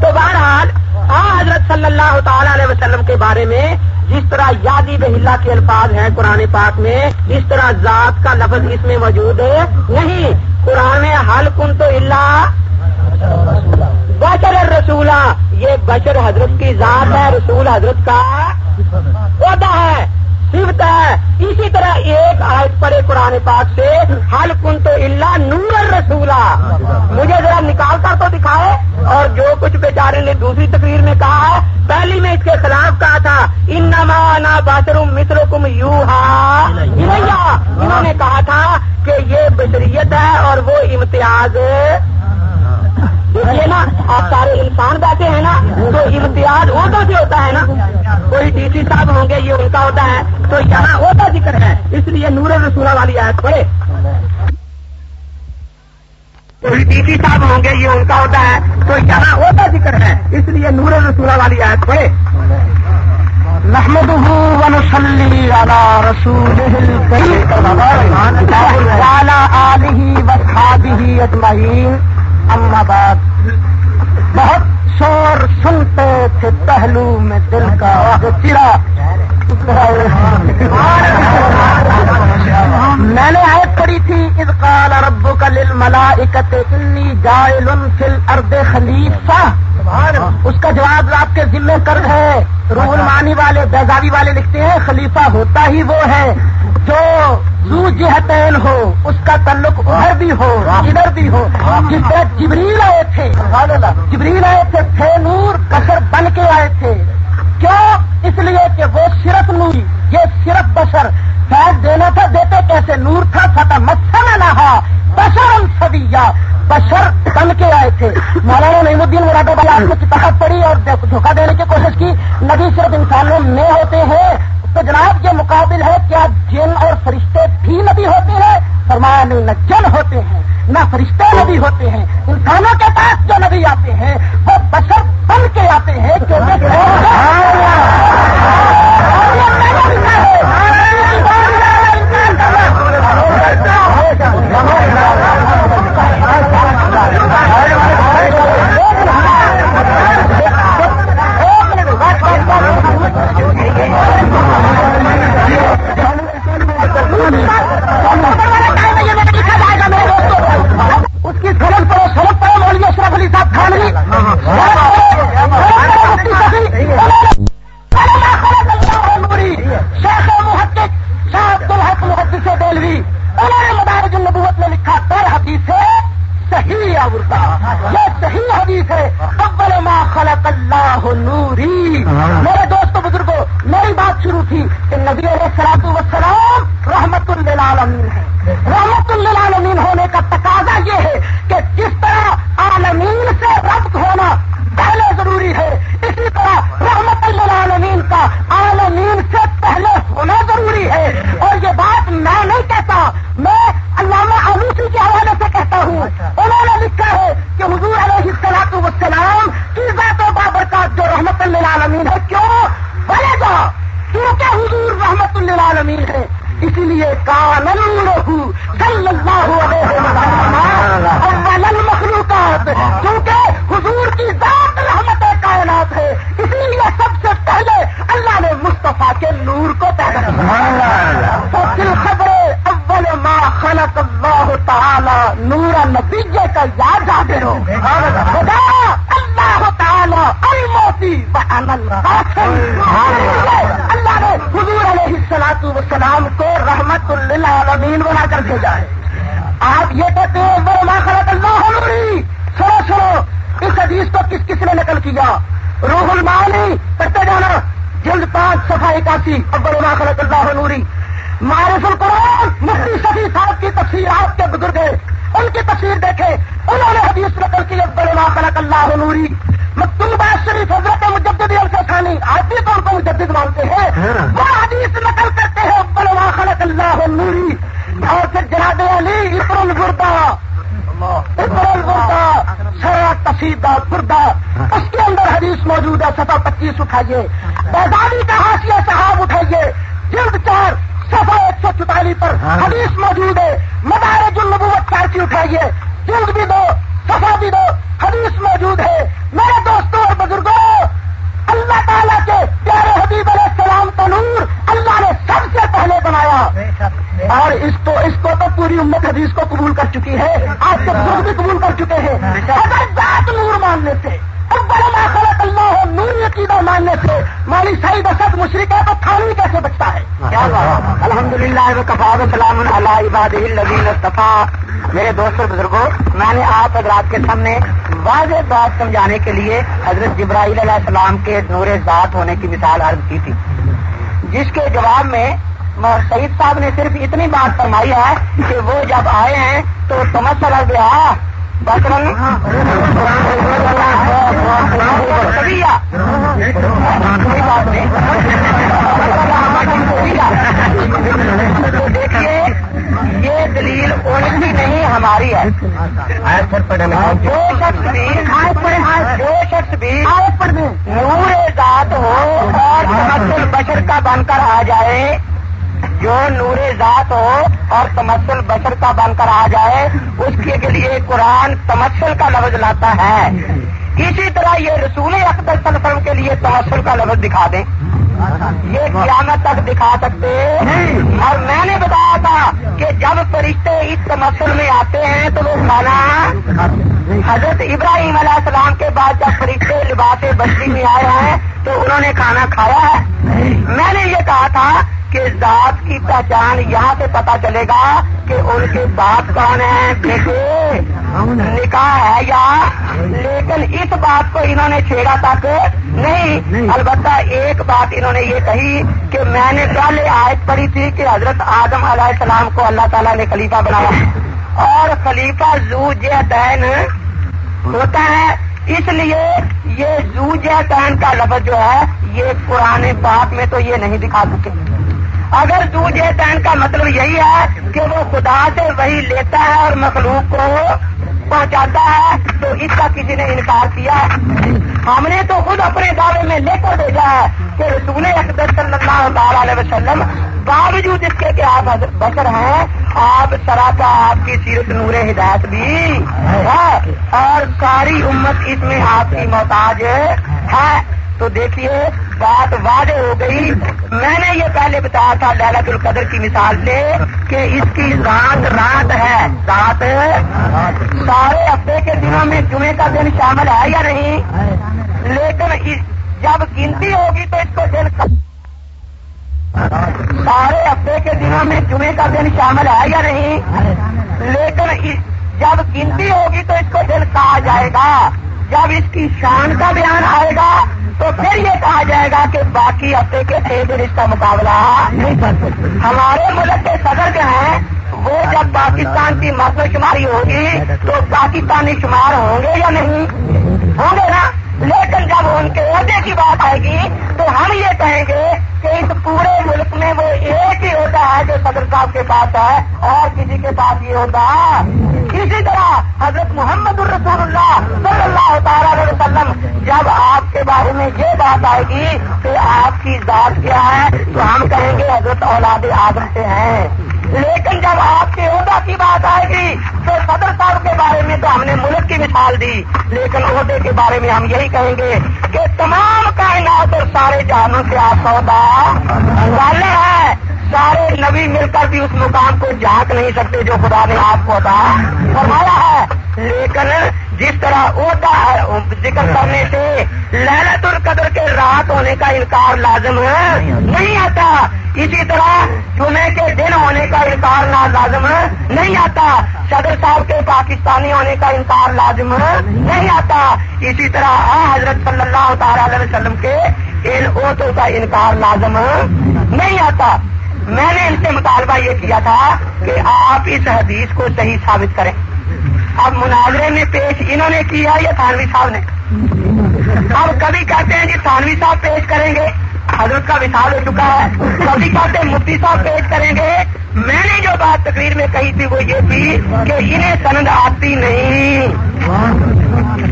Speaker 2: تو بہرحال ہاں حضرت صلی اللہ تعالی علیہ وسلم کے بارے میں جس طرح یادی بہلا کے الفاظ ہیں قرآن پاک میں اس طرح ذات کا لفظ اس میں موجود ہے، نہیں، قرآن حل کن تو اللہ بشر رسولہ یہ بشر حضرت کی ذات ہے، رسول حضرت کا عہدہ ہے۔ صفت ہے۔ اسی طرح ایک آیت پڑے قرآن پاک سے، حل کن تو اللہ نور رسولہ مجھے ذرا نکال کر تو دکھائے۔ اور جو کچھ بیچارے نے دوسری تقریر میں کہا ہے، پہلی میں اس کے خلاف کہا تھا ان نمانا باتروم متر کم یو انہوں نے کہا تھا کہ یہ بشریت ہے اور وہ امتیاز یہ نا، آپ سارے انسان بیٹھے ہیں نا، تو امتیاز عہدوں سے ہوتا ہے نا. کوئی ڈی سی صاحب ہوں گے، یہ ان کا ہوتا ہے، تو یہاں عہدہ ذکر ہے. اس لیے نور رسولہ والی آیت پڑے کوئی ڈی سی صاحب ہوں گے، یہ ان کا ہوتا ہے، تو یہاں عہدہ ذکر ہے. اس لیے نور رسولہ والی آیت پڑے
Speaker 1: محمد ونسلی على رسوله الكريم وعلى آله وصحابه أجمعين اما بعد بہت شور سنتے تھے پہلو میں دل کا چرا میں نے آیت پڑی تھی اس قال رب کا لل ملا انی جائل فل ارد خلیفہ۔ اس کا جواب آپ کے ذمے کر ہے۔ روح المانی والے بیزاوی والے لکھتے ہیں، خلیفہ ہوتا ہی وہ ہے جو زو جہتین ہو اس کا تعلق ادھر بھی ہو ادھر بھی ہو۔ جس طرح جبریل آئے تھے جبریل آئے تھے تھے نور کثر بن کے آئے تھے۔ کیوں؟ اس لیے کہ وہ صرف نور یہ صرف بشر۔ فیض دینا تھا دیتے کیسے؟ نور تھا فتح مسن نہا بشر سبیا بشر بن کے آئے تھے۔ مولانا نعیم الدین مراد آپ نے کتاب پڑھی اور دھوکہ دینے کی کوشش کی۔ نبی صرف انسانوں میں ہوتے ہیں تو جناب یہ مقابل ہے کیا جن اور فرشتے بھی نبی ہوتے ہیں؟ فرمایا نہیں نہ جن ہوتے ہیں نہ فرشتے نبی ہوتے ہیں۔ انسانوں کے پاس جو نبی آتے ہیں وہ بشر بن کے آتے ہیں۔ اس کی سڑک پڑو سڑک پڑو مولوی اشرف علی صاحب خانوی شیخ محقق شاہ عبد الحق محدث دہلوی انہوں نے مدارج النبوت میں لکھا پر حدیث صحیح آورتا یہ صحیح حدیث ہے۔ اول ما خلق اللہ نوری۔ میرے دوستو بزرگوں میری بات شروع تھی کہ نبی علیہ سلاط وسلام رحمت للعالمین ہے رحمت للعالمین ہونے کا تقاضا یہ ہے کہ کس طرح عالمین سے ربط ہونا پہلے ضروری ہے۔ اسی طرح رحمت للعالمین کا عالمین سے پہلے ہونا ضروری ہے۔ اور یہ بات میں نہیں کہتا، میں علامہ آلوسی کے حوالے سے کہتا ہوں۔ انہوں نے لکھا ہے کہ حضور علیہ السلاط وسلام کی ذات و بابرکات جو رحمت اللہ عالمین ہے، کیوں؟ بنے گا کیونکہ حضور رحمت اللہ عالمین ہے۔ اسی لیے کان صلی اللہ علیہ وسلم، اول المخلوقات، کیونکہ حضور کی ذات رحمت کائنات ہے۔ اس لیے سب سے پہلے اللہ نے مصطفیٰ کے نور کو پیدا کیا۔ خبر خبریں اول ما خلق اللہ تعالی نور نتیجے کا یاد آتے ہو خدا اللہ تعالی الموتی و اللہ نے حضور علیہ السلات وسلام کو رحمت للعالمین بنا کر بھیجا ہے۔ آپ یہ کہتے ہیں بڑا خلط اللہ سنو سنو۔ اس حدیث کو کس کس نے نقل کیا؟ روح المانی کرتے جانا۔ جلد پانچ صفحہ اکاسی اول اللہ خلق اللہ نوری۔ معرف القرآن مفتی صفی صاحب کی تفسیر آپ کے بزرگ ان کی تفسیر دیکھے انہوں نے حدیث نقل کی اکبر اللہ خلق اللہ نوری۔ مکتوم باز شریف حضرت مجدد الفا خانی آج بھی کون کو مجدد مانتے ہیں۔ ہاں۔ وہ حدیث نقل کرتے ہیں اکبر اللہ خلق اللہ نوری۔ اور پھر جناب علی افر الغردہ افر الغردہ سیا کسیدہ کردہ ہاں۔ اس کے اندر حدیث موجود ہے سفا پچیس اٹھائیے۔ ہاں۔ بیدانی کا حاشیہ صاحب اٹھائیے۔ جلد چار سفا ایک سو چوتالیس پر ہاں۔ حدیث موجود ہے۔ مدارج النبوت چار کی اٹھائیے۔ جلد بھی دو سفا بھی دو حدیث موجود ہے۔ میرے دوستوں اور بزرگوں اللہ تعالیٰ کے پیارے حبیب علیہ السلام کا نور اللہ نے سب سے پہلے بنایا۔ اور اس کو اس کو تو پوری امت حدیث کو قبول کر چکی ہے۔ آج کے بزرگ بھی قبول کر چکے ہیں۔ اگر ذات نور مان لیتے ما خلق اللہ نور عقیدہ ماننے سے سعید اسد مشرق ہے تو تھانوی کیسے بچتا ہے؟
Speaker 2: الحمد للہ کفاظ سلام اللہ عباد میرے دوست اور بزرگوں میں نے آپ حضرات کے سامنے واضح بات سمجھانے کے لیے حضرت جبرائیل علیہ السلام کے نور ذات ہونے کی مثال عرض کی تھی۔ جس کے جواب میں سعید صاحب نے صرف اتنی بات فرمائی ہے کہ وہ جب آئے ہیں تو سمجھ سمجھ گیا۔ بس۔ ہاں۔ دیکھیے یہ دلیل ان کی نہیں ہماری ہے۔ جو شخص بھی۔ جو شخص بھی۔ نور ذات ہو اور بشر کا بن کر آ جائے۔ جو نور ذات ہو اور تمسل بشر کا بن کر آ جائے اس کے لیے قرآن تمسل کا لفظ لاتا ہے۔ اسی طرح یہ رسول اکبر صلی اللہ علیہ وسلم کے لیے تمسل کا لفظ دکھا دیں۔ یہ قیامت تک دکھا سکتے اور میں نے بتایا تھا کہ جب فرشتے اس تمسل میں آتے ہیں تو وہ کھانا حضرت ابراہیم علیہ السلام کے بعد جب فرشتے لباس بستی میں آئے ہیں تو انہوں نے کھانا کھایا ہے۔ میں نے یہ کہا تھا کہ ذات کی پہچان یہاں سے پتا چلے گا کہ ان کے باپ کون ہیں۔ بیٹے نکاح ہے یا؟ لیکن اس بات کو انہوں نے چھیڑا تک نہیں۔ البتہ ایک بات انہوں نے یہ کہی کہ میں نے پہلے آیت پڑھی تھی کہ حضرت آدم علیہ السلام کو اللہ تعالیٰ نے خلیفہ بنایا۔ اور خلیفہ زو جین ہوتا ہے۔ اس لیے یہ زو جین کا لفظ جو ہے یہ پرانے پاک میں تو یہ نہیں دکھا سکے۔ اگر دوجے تین کا مطلب یہی ہے کہ وہ خدا سے وہی لیتا ہے اور مخلوق کو پہنچاتا ہے، تو اس کا کسی نے انکار کیا ہم نے تو خود اپنے دعوے میں لے کر بھیجا ہے کہ رسول اکبر صلی اللہ علیہ وسلم باوجود اس کے کہ آپ بشر ہیں، آپ سرا کا آپ کی سیرت نور ہدایت بھی ہے اور ساری امت اس میں آپ کی محتاج ہے۔ تو دیکھیے، بات واضح ہو گئی۔ میں نے یہ پہلے بتایا تھا لالت القدر کی مثال سے کہ اس کی رات رات ہے۔ رات سارے ہفتے کے دنوں میں جمعے کا دن شامل ہے یا نہیں؟ لیکن جب گنتی ہوگی تو اس کو دن سارے ہفتے کے دنوں میں جمعے کا دن شامل ہے یا نہیں؟ لیکن جب گنتی ہوگی تو اس کو دل کہا جائے گا۔ جب اس کی شان کا بیان آئے گا، تو پھر یہ کہا جائے گا کہ باقی ہفتے کے دن اس کا مقابلہ نہیں کر سکتے۔ ہمارے ملک کے صدر جو ہیں وہ جب پاکستان کی مرد شماری ہوگی تو پاکستانی شمار ہوں گے یا نہیں؟ ہوں گے نا؟ لیکن جب ان کے عہدے کی بات آئے گی تو ہم یہ کہیں گے کہ اس پورے ملک میں وہ ایک ہی ہوتا ہے جو صدر صاحب کے پاس ہے اور کسی کے پاس یہ ہوتا اسی طرح حضرت محمد الرسول اللہ صلی اللہ تعالی علیہ وسلم، جب آپ کے بارے میں یہ بات آئے گی کہ آپ کی ذات کیا ہے، تو ہم کہیں گے حضرت اولاد آدم سے ہیں۔ لیکن جب آپ کے عہدہ کی بات آئے گی تو صدر صاحب کے بارے میں تو ہم نے ملک کی مثال دی۔ لیکن عہدے کے بارے میں ہم یہی کہیں گے کہ تمام کائنات اور سارے جانوں سے آپ سودا والے ہیں۔ سارے نبی مل کر بھی اس مقام کو جھانک نہیں سکتے جو خدا نے آپ کو عطا فرمایا ہے۔ لیکن جس طرح عہدہ ہے ذکر کرنے سے للت القدر کے رات ہونے کا انکار لازم ہے۔ نہیں آتا۔ اسی طرح جمعے کے دن ہونے کا انکار نہ لازم نہیں آتا۔ صدر صاحب کے پاکستانی ہونے کا انکار لازم نہیں آتا۔ اسی طرح حضرت صلی اللہ تعالی علیہ وسلم کے ان اوتوں کا انکار لازم نہیں آتا۔ میں نے ان سے مطالبہ یہ کیا تھا کہ آپ اس حدیث کو صحیح ثابت کریں۔ اب مناظرے میں پیش انہوں نے کیا یا تھانوی صاحب نے؟ اب کبھی کہتے ہیں جی تھانوی صاحب پیش کریں گے، حضرت کا وشال ہو چکا ہے۔ کبھی کہتے ہیں مفتی صاحب پیش کریں گے۔ میں نے جو بات تقریر میں کہی تھی وہ یہ تھی کہ انہیں سند آتی نہیں۔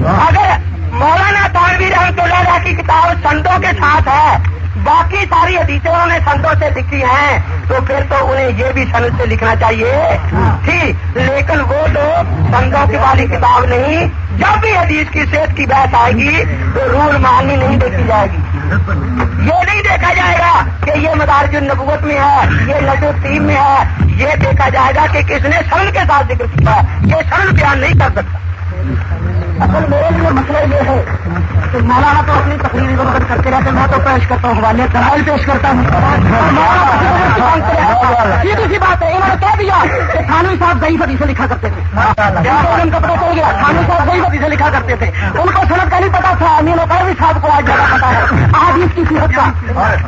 Speaker 2: اگر مولانا تانوی رحمت اللہ کی کتاب سندوں کے ساتھ ہے باقی ساری حدیثیں انہوں نے سندوں سے لکھی ہیں، تو پھر تو انہیں یہ بھی سند سے لکھنا چاہیے۔ تھی، لیکن وہ تو سندوں کی والی کتاب نہیں، جب بھی حدیث کی صحت کی بحث آئے گی، تو رول ماننی نہیں دیکھی جائے گی۔ یہ نہیں دیکھا جائے گا کہ یہ مدارج النبوت میں ہے، یہ نظر تیم میں ہے۔ یہ دیکھا جائے گا کہ کس نے سرن کے ساتھ ذکر کیا ہے یہ سرن بیان نہیں کر سکتا۔
Speaker 1: اصل میرے لیے مسئلہ یہ ہے کہ پیش کرتا ہوں حوالے دلائل پیش کرتا ہوں۔ سیدھی سی بات ہے انہوں نے کہہ دیا کہ تھانوی صاحب دہی فدی سے لکھا کرتے تھے۔ ان کا پتا چل گیا تھانوی صاحب دہی فدی سے لکھا کرتے تھے۔ ان کو سنت کا نہیں پتا تھا امین قومی صاحب کو آج زیادہ پتا ہے۔ آج اس کی صحت کا۔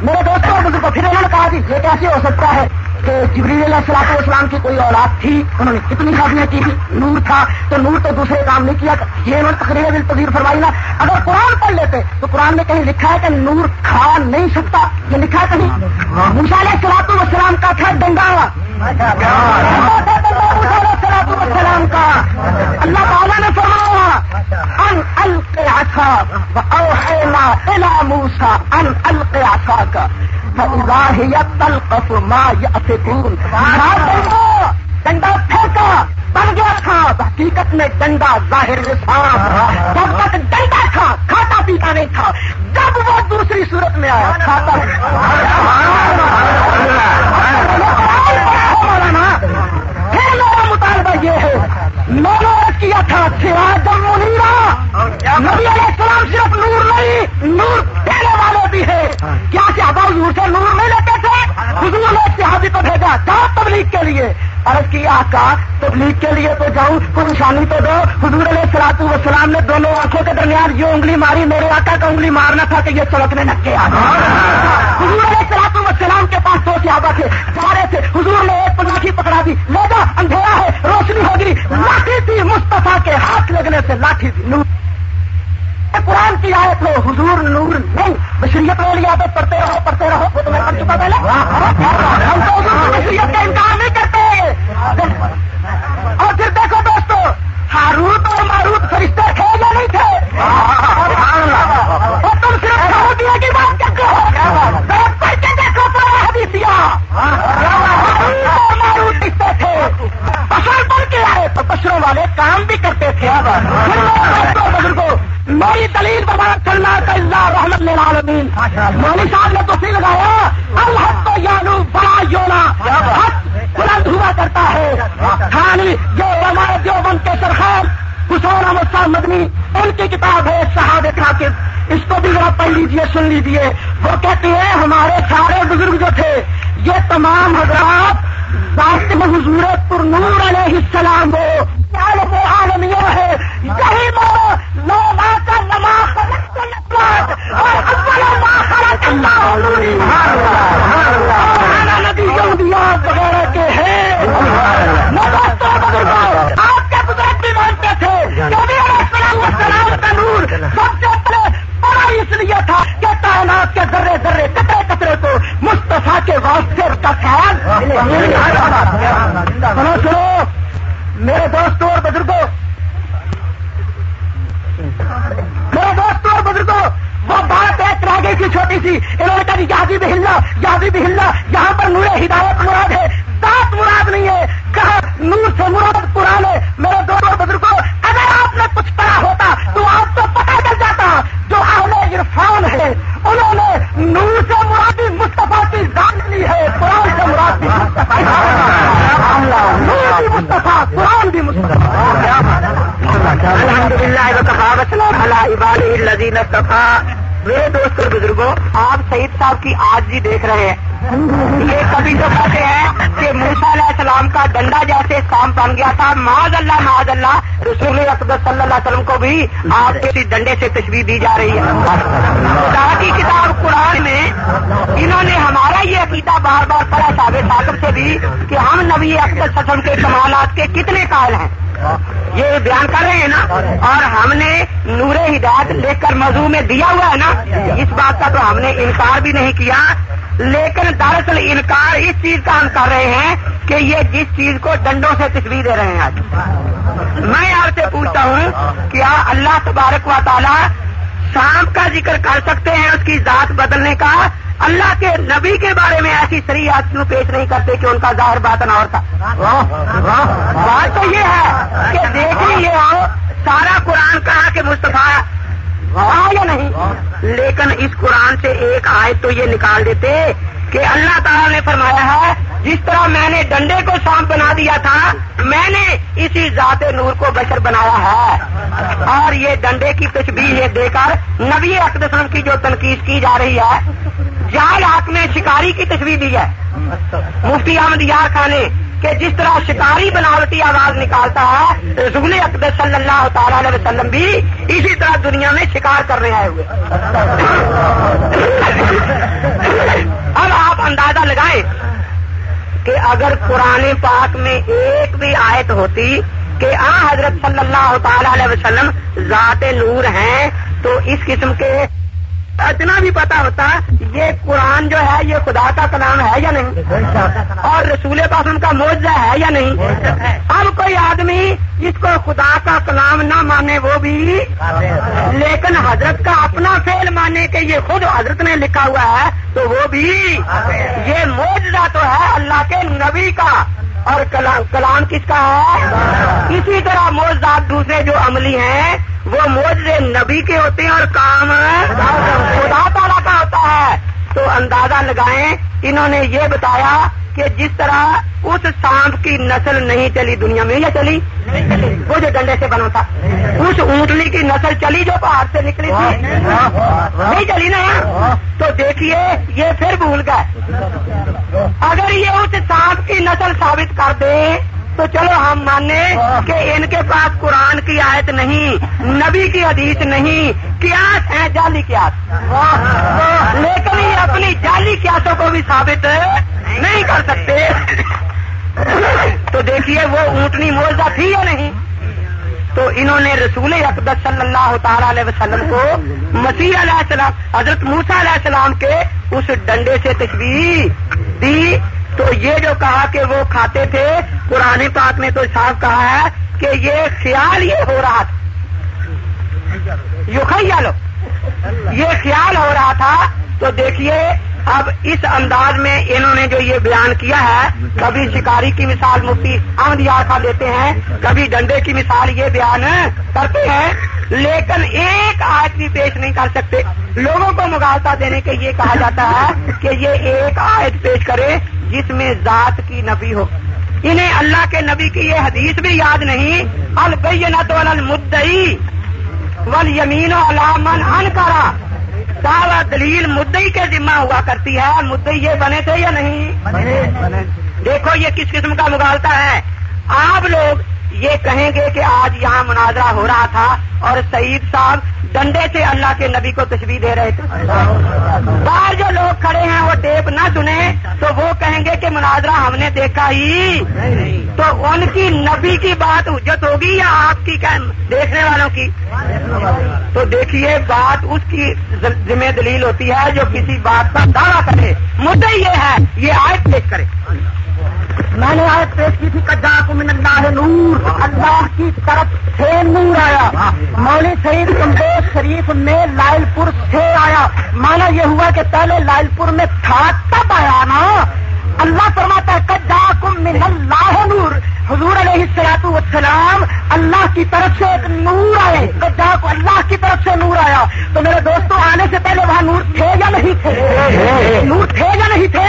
Speaker 1: میرے دوستوں کو پھر انہوں نے کہا کہ یہ کیسے ہو سکتا ہے؟ کہ جبریل علیہ السلاط اسلام کی کوئی اولاد تھی انہوں نے کتنی شادیاں کی تھی نور تھا تو نور تو دوسرے کام نہیں کیا یہ انہوں نے تقریر دل تذیر فرمائی نا۔ اگر قرآن پڑھ لیتے تو قرآن میں کہیں لکھا ہے کہ نور کھا نہیں سکتا۔ یہ لکھا ہے کہیں۔ موسا علیہ السلام کا تھا ڈنڈا۔ سلاط السلام کا اللہ تعالیٰ نے فرمایا ان القیاسا اوحینا الى موسا ان القیاسا کا ڈنڈا پھینکا، بن گیا تھا، حقیقت میں ڈنڈا ظاہر جب تک ڈنڈا تھا، کھاتا پیتا نہیں تھا۔ جب وہ دوسری صورت میں آیا، کھاتا پھر میرا مطالبہ یہ ہے۔ میں نے کیا تھا سراج منیرا نبی علیہ السلام صرف نور نہیں، نور دینے والے بھی ہے۔ کیا صحابہ حضور سے نور نہیں لیتے تھے؟ حضور نے صحابی کو بھیجا۔ جاؤ تبلیغ کے لیے؟ عرض کی آقا، تبلیغ کے لیے تو جاؤں کوئی نشانی تو دو۔ حضور علیہ سلاط وسلام نے دونوں آنکھوں کے درمیان یہ انگلی ماری، میرے آقا کا انگلی مارنا تھا کہ یہ سڑکنے نکے آ حضور علیہ سلاط وسلام کے پاس دو صحابہ تھے سارے تھے۔ حضور نے ایک لاٹھی پکڑا دی۔ لے جا، اندھیرا ہے، روشنی ہوگی۔ لاٹھی تھی مستفا کے ہاتھ لگنے سے لاٹھی تھی۔ نور۔ قرآن کی آیت ہو حضور نور نہیں۔ بشریت میں لیا تو پڑھتے رہو پڑھتے رہو۔ وہ تو میں پڑھ چکا پہلے۔ ہم تو بشریت کا انکار نہیں کرتے۔ اور پھر دیکھو دوستو ہاروت اور ماروت فرشتے تھے یا نہیں تھے۔ اور تم صرف کی بات کرتے ہو۔ پڑھ کے دیکھو پڑا حدیثیا ماروت رشتے تھے۔ بشر بن کے آئے تو بشروں والے کام بھی کرتے تھے۔ بزرگوں میری دلیل بنا چلنا کا اللہ رحمت للعالمین۔ مولوی صاحب نے تو لگایا الحق تو یانو بڑا یونا۔ حق بلند ہوا کرتا ہے۔ کھانی جو ہمارے دیوبند کے سرخان حسین احمد صاحب مدنی، ان کی کتاب ہے شہاد راکب۔ اس کو بھی ذرا پڑھ لیجیے سن لیجیے وہ کہتے ہیں، ہمارے سارے بزرگ جو تھے، یہ تمام حضرات ذات میں حضور پر نور علیہ السلام ہو۔ عالمیوں ہے یہی مو نو ماں کا وغیرہ کے ہیں آپ کے بزرگ بھی مانتے تھے السلام کا نور سب سے پہلے بڑا اس لیے تھا کہ تعینات کے ذرے ذرے کترے کترے کو مستفا کے واسطے کا خیال سنو سنو میرے دوستوں اور بزرگوں میرے دوستوں اور بزرگوں وہ بات ایک رہ گئی تھی، چھوٹی سی۔ یادی بھی ہلنا یادی بھی ہلنا یہاں پر نور ہدایت مراد ہے۔ ذات مراد نہیں ہے، کہا، نور سے مراد قرآن ہے۔ میرے دوستوں اور بزرگوں اگر آپ نے کچھ پڑھا ہوتا، تو آپ کو پتا چل جاتا جو اہل عرفان ہے انہوں نے نور سے مرادی مصطفیٰ کی ذات لی ہے، قرآن سے مراد بھی نور بھی مصطفیٰ، قرآن بھی مصطفیٰ۔
Speaker 2: الحمد للہ لذیذ میرے دوست اور بزرگوں، آپ سعید صاحب کی آج بھی دیکھ رہے ہیں۔ یہ کبھی جو کہتے ہیں کہ موسا علیہ السلام کا ڈنڈا جیسے کام بن گیا تھا۔ معاذ اللہ معاذ اللہ رسول اقدر صلی اللہ علیہ وسلم کو بھی آپ کے ڈنڈے سے تشریح دی جا رہی ہے۔ خدا کی کتاب قرآن میں انہوں نے ہمارا یہ عقیدہ بار بار پڑھا، صاحب صاحب سے بھی کہ ہم نبی اقدر سسم کے کمالات کے کتنے قائل ہیں۔ یہ بیان کر رہے ہیں نا؟ اور ہم نے نور ہدایت لے کر موضوع میں دیا ہوا ہے نا؟ اس بات کا تو ہم نے انکار بھی نہیں کیا۔ لیکن دراصل انکار اس چیز کا ہم کر رہے ہیں کہ یہ جس چیز کو ڈنڈوں سے تصویر دے رہے ہیں آج۔ میں آپ سے پوچھتا ہوں، کیا اللہ تبارک و تعالیٰ سانپ کا ذکر کر سکتے ہیں اس کی ذات بدلنے کا۔ اللہ کے نبی کے بارے میں ایسی سری کیوں پیش نہیں کرتے کہ ان کا ظاہر باطن اور تھا؟ بات تو یہ ہے کہ دیکھ لیے ہو، سارا قرآن کہا کہ مستفا یا نہیں۔ لیکن اس قرآن سے ایک آیت تو یہ نکال دیتے کہ اللہ تعالیٰ نے فرمایا ہے، جس طرح میں نے ڈنڈے کو سانپ بنا دیا تھا، میں نے اسی ذات نور کو بشر بنایا ہے۔ اور یہ ڈنڈے کی تصویر دے کر نبی اقدسم کی جو تنقید کی جا رہی ہے، جال ہاتھ میں شکاری کی تصویر دی ہے۔ مفتی احمد یار خان نے کہ جس طرح شکاری بناوٹی آواز نکالتا ہے، رسول صلی اللہ تعالی علیہ وسلم بھی اسی طرح دنیا میں شکار کرنے آئے ہوئے اب آپ اندازہ لگائیں کہ اگر قرآن پاک میں ایک بھی آیت ہوتی کہ آ حضرت صلی اللہ تعالی علیہ وسلم ذات نور ہیں تو اس قسم کے اتنا بھی پتا ہوتا یہ قرآن جو ہے، یہ خدا کا کلام ہے یا نہیں؟ اور رسول پاسم کا موضوع ہے یا نہیں؟ اب کوئی آدمی جس کو خدا کا کلام نہ مانے وہ بھی لیکن حضرت کا اپنا فیل مانے کہ یہ خود حضرت نے لکھا ہوا ہے تو وہ بھی یہ موجودہ تو ہے اللہ کے نبی کا۔ اور کلام کس کا ہے؟ اسی طرح موجود دوسرے جو عملی ہیں، وہ موج نبی کے ہوتے ہیں اور کام خدا تعالیٰ کا ہوتا ہے۔ تو اندازہ لگائیں، انہوں نے یہ بتایا کہ جس طرح اس سانپ کی نسل نہیں چلی دنیا میں یا چلی؟ وہ جو ڈنڈے سے بنا تھا۔ اس اونٹلی کی نسل چلی جو پہاڑ سے نکلی تھی۔ نہیں چلی نا۔ تو دیکھیے، یہ پھر بھول گئے۔ اگر یہ اس سانپ کی نسل ثابت کر دے تو چلو ہم مانے کہ ان کے پاس قرآن کی آیت نہیں، نبی کی حدیث نہیں، قیاس ہے جعلی قیاس۔ لیکن یہ اپنی جعلی قیاسوں کو بھی ثابت نہیں کر سکتے۔ تو دیکھیے وہ اونٹنی موزہ تھی یا نہیں؟ تو انہوں نے رسول اقدس صلی اللہ تعالی علیہ وسلم کو مسیح علیہ السلام، حضرت موسا علیہ السلام کے اس ڈنڈے سے تشویح دی۔ تو یہ جو کہا کہ وہ کھاتے تھے پرانے پاک نے تو صاف کہا ہے کہ یہ خیال یہ ہو رہا تھا۔ یو خیالو یہ خیال ہو رہا تھا تو دیکھیے، اب اس انداز میں انہوں نے جو یہ بیان کیا ہے، کبھی شکاری کی مثال مفتی احمد یار کا دیتے ہیں، کبھی ڈنڈے کی مثال یہ بیان کرتے ہیں، لیکن ایک آیت بھی پیش نہیں کر سکتے۔ لوگوں کو مغالتا دینے کے یہ کہا جاتا ہے کہ یہ ایک آیت پیش کرے جس میں ذات کی نبی ہو۔ انہیں اللہ کے نبی کی یہ حدیث بھی یاد نہیں۔ البینت المدئی ول یمین و علامن ان کرا دعوی دلیل مدئی کے ذمہ ہوا کرتی ہے مدئی یہ بنے تھے یا نہیں؟ دیکھو یہ کس قسم کا مغالتا ہے۔ آپ لوگ یہ کہیں گے کہ آج یہاں مناظرہ ہو رہا تھا اور سعید صاحب ڈنڈے سے اللہ کے نبی کو تشبیح دے رہے تھے۔ باہر جو لوگ کھڑے ہیں وہ ٹیپ نہ سنے تو وہ کہیں گے کہ مناظرہ ہم نے دیکھا ہی۔ تو ان کی نبی کی بات اجت ہوگی یا آپ کی دیکھنے والوں کی؟ تو دیکھیے، بات اس کی ذمہ دلیل ہوتی ہے جو کسی بات کا دعویٰ کرے۔ مجھے یہ ہے، یہ آئے پیش کرے۔
Speaker 1: میں نے آج پیش کی تھی کجا من اللہ نور، اللہ کی طرف سے نور آیا۔ مول شریف کمبوز شریف میں لائل پور سے آیا۔ مانا یہ ہوا کہ پہلے لائل پور میں تھا، تب آیا نا۔ اللہ فرماتا ہے کجا کم من اللہ نور حضور علیہ السلاط والسلام اللہ کی طرف سے ایک نور آئے گڈا کو اللہ کی طرف سے نور آیا۔ تو میرے دوستوں آنے سے پہلے وہاں نور تھے یا نہیں تھے؟ نور تھے یا نہیں تھے؟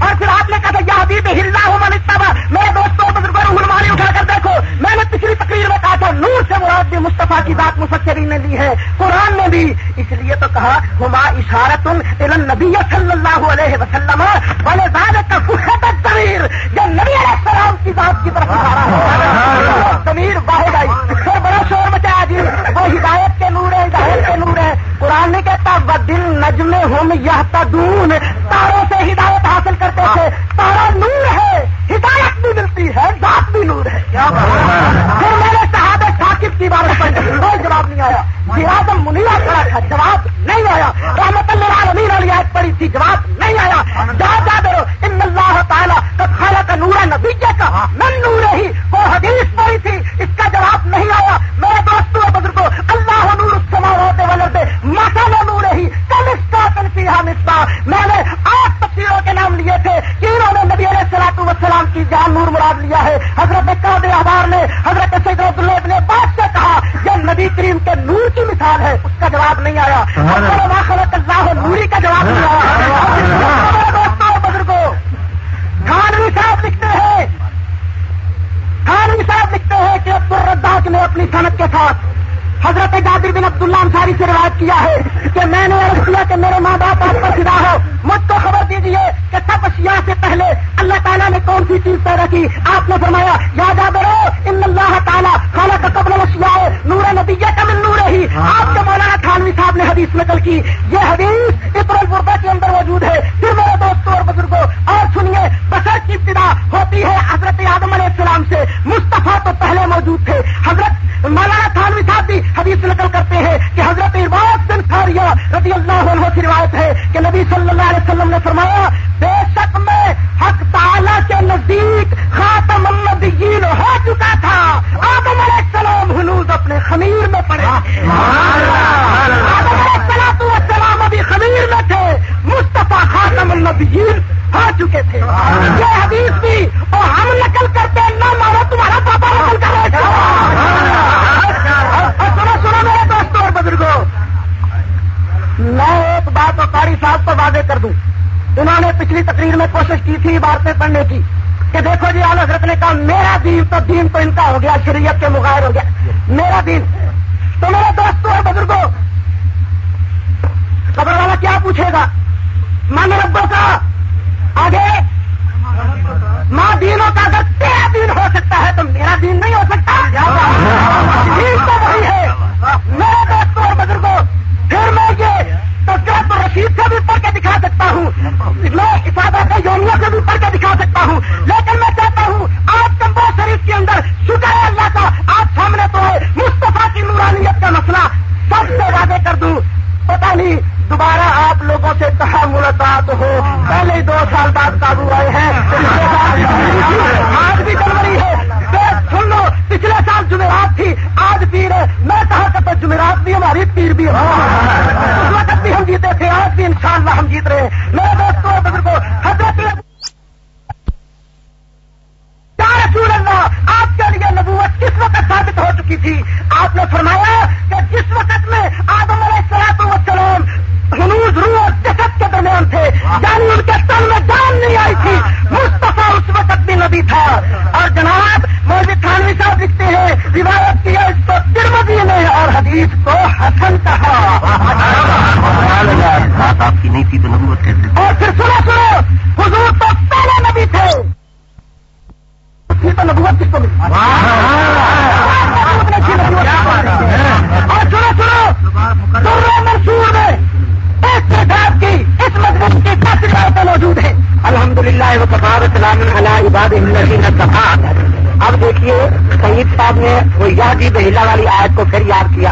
Speaker 1: اور پھر آپ نے کہا تھا یہ بھی ہلنا ہو منتبہ میرے دوستوں بزرگوں رحمانی اٹھا کر دیکھو، میں نے پچھلی تقریر میں کہا تھا، نور سے مراد بھی مصطفیٰ کی بات مفسرین نے لی ہے، قرآن نے بھی۔ اس لیے تو کہا، ہما اشارت نبی صلی اللہ علیہ وسلم بولے زیادہ کا تقریر جب نبی علیہ السلام کی بات کی طرف سمیر واحد آئی۔ پھر بڑا شور مچایا جی۔ وہ ہدایت کے نور ہے ہدایت کے نور ہے قرآن نہیں کہتا دل نجم ہم یا تدون تاروں سے ہدایت حاصل کرتے تھے۔ تارا نور ہے ہدایت بھی ملتی ہے ذات بھی نور ہے۔ پھر میں نے صحابہ ثاقب کی بات پڑھی کوئی جواب نہیں آیا۔ سراجم منیا کھڑا تھا جواب نہیں آیا۔ رحمت اللہ عالمین علی آیت پڑی تھی جواب نہیں آیا۔ جا تعالیٰ کا خالہ کا نورا نبیجے کا من نور ہی؟ وہ حدیث پڑی تھی اس کا جواب نہیں آیا۔ میرے دوستوں اور بزرگوں اللہ نور السما ہوتے والے مسا نور ہی کل اس کا تنفیہ مسا میں نے آٹھ تفسیروں کے نام لیے تھے کہ انہوں نے نبی علیہ السلاط وسلام کی جان نور مراد لیا ہے۔ حضرت قادر احبار نے حضرت سید اللہ نے بات سے کہا یہ نبی کریم کے نور کی مثال ہے اس کا جواب نہیں آیا۔ دین تو دین تو ان کا ہو گیا، شریعت کے مغیر ہو گیا۔ میرا دین۔ تو میرے دوستوں اور بزرگوں خبر والا کیا پوچھے گا؟ من ربوں کا آگے۔ ماں دینوں کا اگر تیرا دین ہو سکتا ہے تو میرا دین نہیں ہو سکتا۔ دین تو وہی ہے۔ میرے دوستوں اور بزرگوں پھر میں یہ تذکرہ تو رشید سے بھی پڑھ کے دکھا سکتا ہوں۔ میں افادہ کے یومیوں سے بھی پڑھ کے دکھا سکتا ہوں۔ لیکن میں چاہتا ہوں آج کمبو شریف کے اندر شکر ہے اللہ کا، آج سامنے تو ہے مصطفیٰ کی نورانیت کا مسئلہ۔ سب سے واضح کر دوں پتا نہیں دوبارہ آپ لوگوں سے کہا ملاقات ہو۔ پہلے دو سال بعد قابو آئے ہیں۔ آج بھی جنوری ہے۔ سن لو، پچھلے سال جمعرات تھی، آج پیر ہے۔ میں کہا کہ تو جمعرات بھی ہماری پیر بھی ہو اس وقت بھی ہم جیتے تھے، آج بھی انشاءاللہ ہم جیت رہے ہیں۔ میرے دوستوں بزرگوں حضرت رسول اللہ، آپ کے لیے نبوت کس وقت ثابت ہو چکی تھی؟ آپ نے فرمایا کہ جس وقت میں آدم علیہ السلاط وسلام ہنوز روح اور جسد کے درمیان تھے۔ یعنی ان کے تن میں جان نہیں آئی تھی۔ مصطفیٰ اس وقت بھی نبی تھا۔ اور جناب مولوی تھانوی صاحب لکھتے ہیں روایت کی ہے اس کو ترمدی نے اور حدیث کو حسن کہا۔ آپ کی نہیں تھی تو نبوت کیسے اور پھر سنو سنو حضور تو پہلے نبی تھے۔ تو نبوت کس کو ملی؟ اور سنو سنو۔ منصور میں ایک کتاب کی اس مضمون کی دس روایتیں موجود ہیں۔
Speaker 2: الحمد للہ وہ کفار سلام علیہ عباد اب دیکھیے سعید صاحب نے وہ یادی بہلا والی آیت کو پھر یاد کیا۔